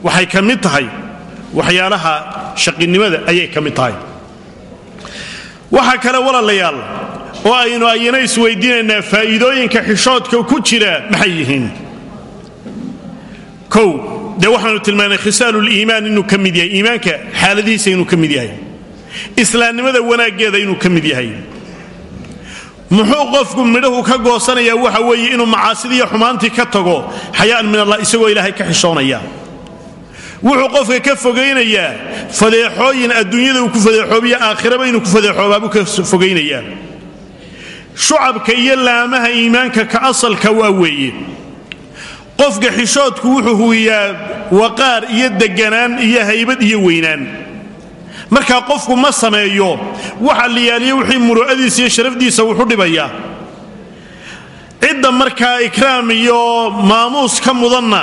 Waxay ka tahay. Waxyaalaha shaqinimada ayay ka tahay. Waxaa kale walaalayaal oo aynu ayana isweydiinaynaa faa'iidooyinka xishoodka ku jira maxay yihiin? Kow dee waxaanu tilmaanay khisaaluliimaan inuu ka yahay iimaanka xaaladihiisa inuu ka yahay islaamnimada wanaaggeeda inuu ka mid yahay. Muxuu qofku midhahu ka goosanayaa waxa weeye inuu macaasidiiyo xumaantii ka tago xayaan min allah isagoo ilaahay ka xishoonaya. Wuxuu qofka ka fogaynayaa fadeexooyin adduunyada uu ku fadeexoobiya aakhiraba inuu ku fadeexoobaabuu ka fogaynayaa. Shucabka iyo laamaha iimaanka ka asalka waa weeye. Qofka xishoodku wuxuu huwiyaa waqaar iyo deganaan iyo haybad iyo weynaan markaa qofku ma sameeyo waxa liyaaliyo wixii muru'adiisa iyo sharafdiisa wuxu dhibayaa. Cidda markaa ikraam iyo maamuus ka mudanna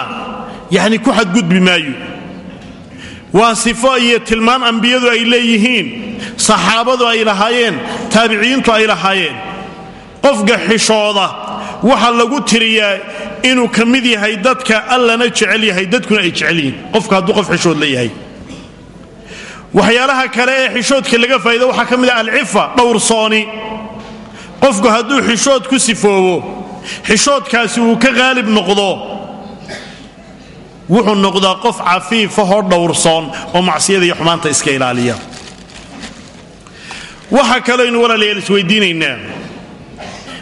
yacni ku xadgudbi maayo. Waa sifo iyo tilmaan ambiyadu ay leeyihiin saxaabadu ay lahaayeen taabiciyiintu ay lahaayeen. Qofka xishooda waxaa lagu tiriyaa inuu ka mid yahay dadka allana jecel yahay dadkuna ay jecel yihiin. Qofku hadduu qof xishood la yahay waxyaalaha kale ee xishoodka laga faa'ido waxaa ka mid ah alcifa dhowrsooni qofku hadduu xishood ku sifoobo xishoodkaasi uu ka qaalib noqdo. Wuxuu noqdaa qof cafiifahoo dhowrsoon oo macsiyada iyo xumaanta iska ilaaliya. Waxaa kalooaynu walaalayaal isweydiinaynaa.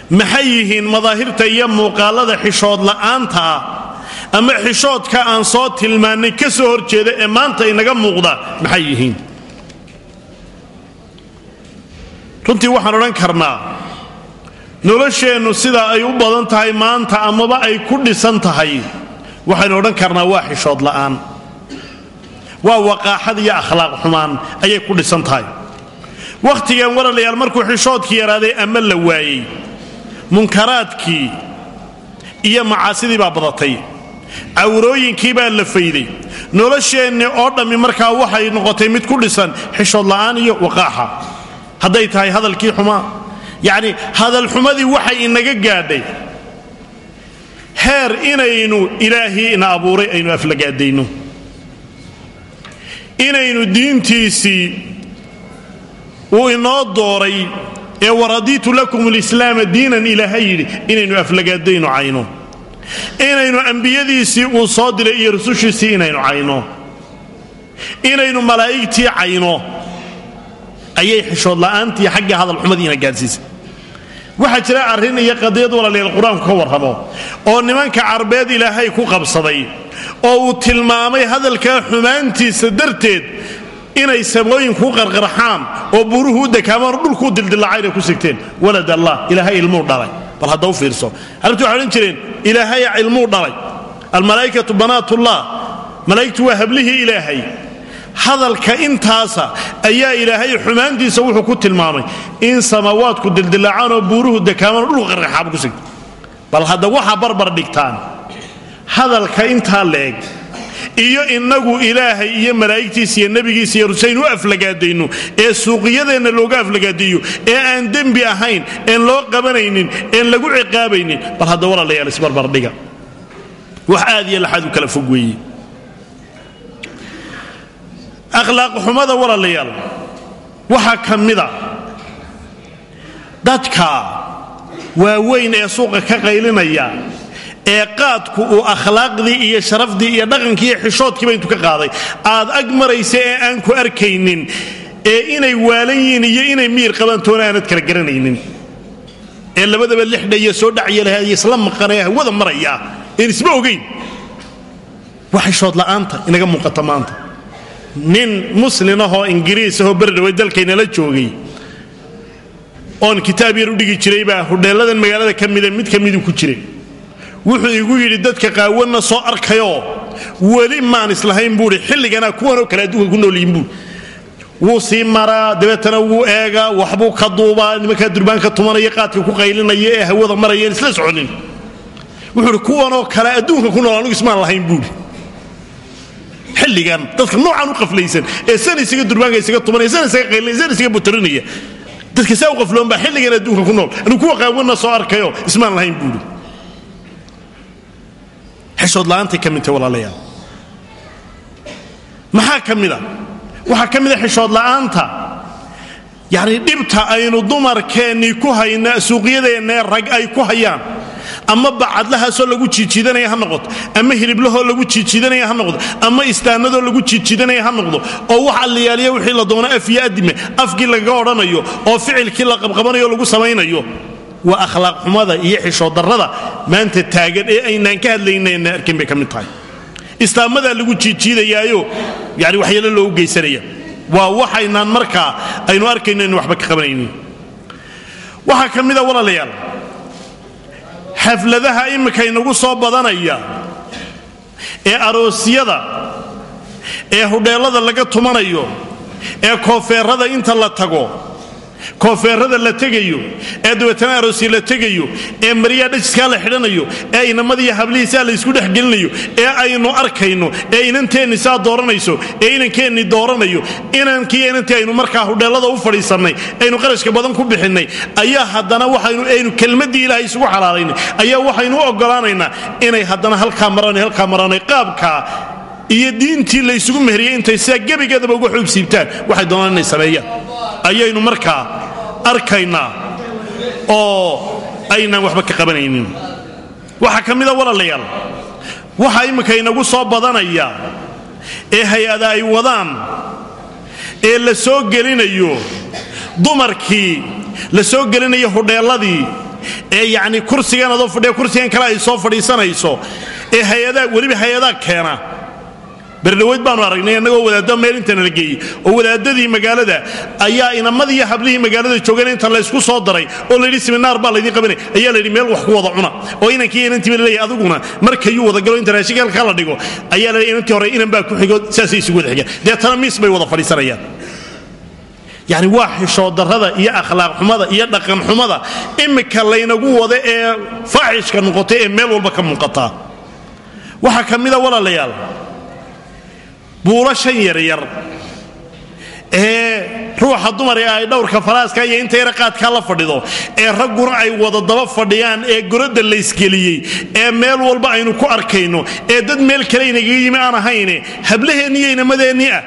Maxay yihiin madaahirta iyo muuqaalada xishood la'aanta ah ama xishoodka aan soo tilmaannay ka soo hor jeeda ee maanta inaga muuqda maxay yihiin? Runtii waxaan odhan karnaa nolosheennu sida ay u badan tahay maanta amaba ay ku dhisan tahay. Waxaynu odhan karnaa waa xishood la'aan. Waa waqaaxad iyo akhlaaq xumaan ayay ku dhisan tahay. Wakhtigan waralayaal markuu xishoodkii yaraaday ama la waayey munkaraadkii iyo macaasidii baa badatay cawrooyinkii baa la fayday. Nolosheenni oo dhammi markaa waxay noqotay mid ku dhisan xishood la'aan iyo waqaaxa. Hadday tahay hadalkii xumaa yacni hadalxumadii waxay inaga gaadhay. Heer inaynu ilaahii ina abuuray aynu aflagaadayno inaynu diintiisii uu inoo dooray ee waradiitu lakum lislaama diinan ilaaha yidhi inaynu aflagaadayno cayno inaynu ambiyadiisii uu soo diray iyo rusushiisii inaynu cayno. Inaynu malaa'igtii cayno. Ayay xishood la'aantii xagga hadalxumadiina gaadhsiisay. Waxaa jira arrin iyo qadiyad walaalayaal qur'aanku ka warramo oo nimanka carbeed ilaahay ku qabsaday oo uu tilmaamay hadalkaa xumaantiisa darteed inay samooyinku qarqarxaan oo buuruhu u dekaamaan dhulkuu dildillaacayna ku sigteen. Walad allah ilaahay ilmuu dhalay bal hadda u fiirso. Arabtu waxay odhan jireen ilaahay ilmuu dhalay. Almalaa'ikatu banaatullah malaa'igtu waa hablihii ilaahay. Hadalka intaasa ayaa ilaahay xumaantiisa wuxuu ku tilmaamay in samaawaadku dildillaacaan oo buuruhu dekaamaan oo dhulku qarqarxaaba ku sigteen bal hadda waxaa barbar dhigtaan. Hadalka intaa leeg iyo innagu ilaahay iyo malaa'igtiisa iyo nebigiisa iyo rusaynu u aflagaadayno ee suuqiyadeenna looga aflagaadayo ee aan dembi ahayn een loo qabanaynin een lagu ciqaabaynin. Bal hadda walaalayaal isbarbardhiga wax aad iyo laxaad u kala fog weeye. Akhlaaq xumada walaalayaal waxaa ka mida dadka waaweyn ee suuqa ka qaylinaya ee qaadku uu akhlaaqdii iyo sharafdii iyo dhaqankii iyo xishoodkiiba intuu ka qaaday. Aad ag ee aan ku arkaynin ee inay waalan yihiin iyo inay miyir qabaan aanad kala garanaynin. Ee labadaba lixdhaiyo soo dhacya laha isla maqanee hawada maraya een isma ogayn waa xishood la'aanta inaga muuqata maanta. Nin muslim ahoo ingiriis ahoo berdhawey dalkaynala joogay oon kitaab yar u dhigi jiray baa hudheelladan magaalada ka mida mid ka midu ku jiray wuxuu igu yidhi dadka qaawanna soo arkayoo weli maan islahayn buuhi xilliganaa kuwanoo kale adduunka ku noolyihin buui wuu sii maraa dabeetana wuu eegaa waxbuu ka duubaa nimankaa durbaanka tumanaya qaadka ku qaylinaya ee hawada marayeen isla soconin wuxuu ihi kuwanoo kale adduunka ku nool anugu ismaan lahayn buuhi xilligan dadka noocaan u qaflaysan ee san isaga durbaanka isaga tumanaya san isaga qaylinaya san isaga butarinaya dadka saa u qafloon baa xilligan adduunka ku nool. Anigu kuwa qaawanna soo arkayo ismaan lahayn buuhi xishood la'aantay ka midtay walaalayaal maxaa ka mida waxaa ka mida xishood la'aanta yacni dhibta aynu dumarkeennii ku hayna suuqyadeennee rag ay ku hayaan ama bacadlahaasoo lagu jiijiidanaya ha noqoto ama hiliblahoo lagu jiijiidanaya ha noqdo ama istaanadoo lagu jiijiidanaya ha noqdo oo wax alliyaaliya wixii la doono af iyo adime afkii lagaga odhanayo oo ficilkii la qabqabanayo lagu samaynayo waa akhlaaq xumada iyo xishoodarrada maanta taagan ee aynaan ka hadlaynana arkin bay ka mid tahay. Istaamadaa lagu jiijiidayaayo yani waxyeelo loogu geysanaya. Waa waxaynaan markaa aynu arkayno inu waxba ka qabanaynin. Waxaa ka mida walaalayaal xafladaha imminka inagu soo badanaya ee aroosyada ee hudheellada laga tumanayo ee koofeerada inta la tago koofeerada la tegayo ee dabeetana aroosya la tegayo ee maryaa dhajiskaa la xidhanayo ee inamadiiyo hablihiisaa laysku dhexgelinayo ee aynu arkayno ee inanteenni saa dooranayso ee inankeenni dooranayo inankiiyo inantii aynu markaa hudheellada u fadhiisannay aynu qarashka badan ku bixinnay ayaa haddana waxaynu aynu kelmaddii ilaahay isugu xalaalaynay ayaa waxaynu u oggolaanaynaa inay haddana halkaa maraan halkaa maraanay qaabkaa iyo diintii laysugu mehriyey intay sidaa gebigeedaba uga siibtaan waxay doonaan inay sameeyaan ayaynu markaa arkaynaa oo aynaan waxba ka qabanaynin. Waxaa ka mida walaalayaal waxaa imminka inagu soo badanaya ee hay'ada ay wadaan ee la soo gelinayo dumarkii la soo gelinayo hudheelladii ee yacni kursigan adoo fadhiya kursigan kale ay soo fadhiisanayso ee hay'adaa weliba hay'adaa keena berdhaweyd baanu aragnay annagoo wadaaddo meel intana la geeyey. Oo wadaadadii magaalada ayaa inamadii hablihii magaalada joogeen inta laysku soo daray oo layidhi siminaar baa laydin qabanay ayaa layidhi meel wax ku wada cuna. Oo inankii inantiiba laleeyahy aduguna markayuu wadagalo inta raashinka halkaa la dhigo. Ayaa la inantii hore inan baa ku xigo saasay isugu wada xigaan deetana miis bay wada fadhiisanayaan. Yacni waa xishoodarrada iyo akhlaaq xumada iyo dhaqan xumada immika laynagu wada ee faaxishka noqotay ee meel walba ka muuqataa. Waxaa ka mida walaalayaal buulo shan yaryar ee ruuxa dumar ee ay dhowrka falaaska iyo inta yara qaadkaa la fadhido ee ragguna ay wada daba fadhiyaan ee goradda laysgeliyey ee meel walba aynu ku arkayno ee dad meel kale inagaga yimi aan ahayne hablaheenni iyo ah.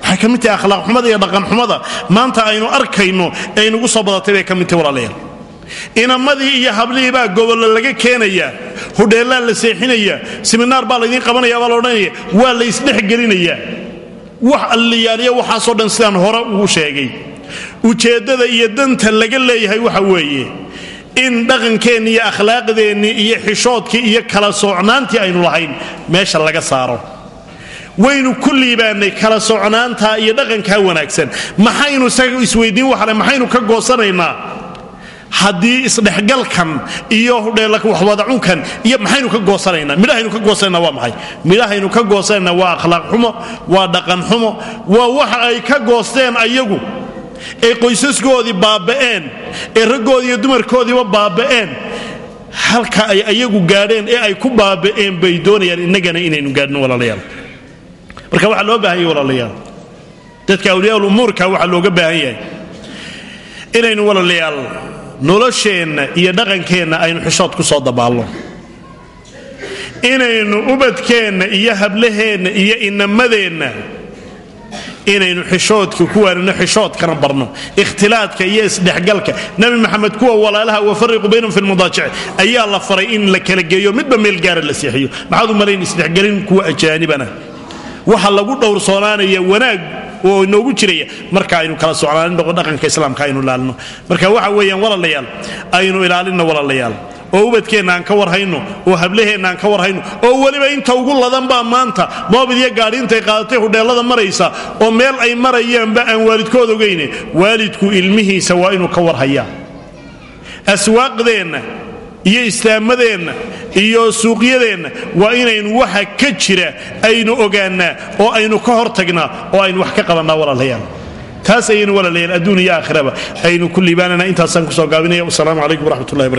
Waxay ka mid tahay akhlaaq xumada iyo dhaqan xumada maanta aynu arkayno ee inugu soo badatay bay ka mid tahay walaalayaal inamadii iyo hablihii baa gobollo laga keenayaa hudheellaa la seexinayaa siminaar baa laydiin qabanaya baa laodhanaya waa la isdhexgelinayaa wax alliyaaliya waxaasoo dhan sidaan hore ugu sheegay. Ujeeddada iyo danta laga leeyahay waxa weeye in dhaqankeenni iyo akhlaaqdeennii iyo xishoodkii iyo kala soocnaantii aynu lahayn meesha laga saaro. Waynu ku liibaannay kala socnaantaa iyo dhaqankaa wanaagsan. Maxaynu isweydiin waxale maxaynu ka goosanaynaa haddii isdhexgalkan iyo waxwadacunkan iyo maxaynu ka goosanaynaa midhahaynu ka goosanayna waa maxay? Midhahaynu ka goosanayna waa akhlaaq xumo waa dhaqan xumo waa waxa ay ka goosteen ayagu ee qoysaskoodii baaba'een ee raggoodii dumarkoodiiba baaba'een. Halka ay ayagu gaadheen ee ay ku baaba'een bay doonayaan innagana inaynu gaadhno walaalayaal. Marka waxaa loo baahan yahay walaalayaal. Dadka awliyaa waxaa looga baahan yahay inaynu walaalayaal nolosheenna iyo dhaqankeenna aynu xishood ku soo dabaalno. Inaynu ubadkeenna iyo hablaheenna iyo inamadeenna inaynu xishoodka ku waarino xishoodkana barno. Ikhtilaadka iyo isdhexgalka nabi maxamed kuwa walaalaha wafariqu baynahum fi lmadaajic ayaa la faray in la kala geeyo midba meel gaara la seexiyo. Maxaad u malayn isdhexgelin kuwa ajaanibana? Waxa lagu dhowrsoonaanaya wanaag oo inoogu jiraya. Marka aynu kala socnaanin dhaqanka islaamka aynu ilaalino. Marka waxa weeyaan walaalayaal aynu ilaalinno walaalayaal. Oo ubadkeenna aan ka warhayno oo hablaheenna aan ka warhayno oo weliba inta ugu ladan baa maanta moobil iyo gaadhiintay qaadatay hudheellada maraysa oo meel ay marayaanba aan waalidkood ogayne waalidku ilmihiisa waa inuu ka warhayaa. Aswaaqdeenna iyo istaamadeenna iyo suuqyadeenna waa inaynu waxa ka jira aynu ogaannaa oo aynu ka hor tagnaa oo aynu wax ka qabannaa walaalayaal. Taas ayaynu walaalayaal adduun iyo aakhiraba aynu ku liibaanana intaasaan ku soo gaabinaya. Wasalaamu calaykum waraxmat ullahi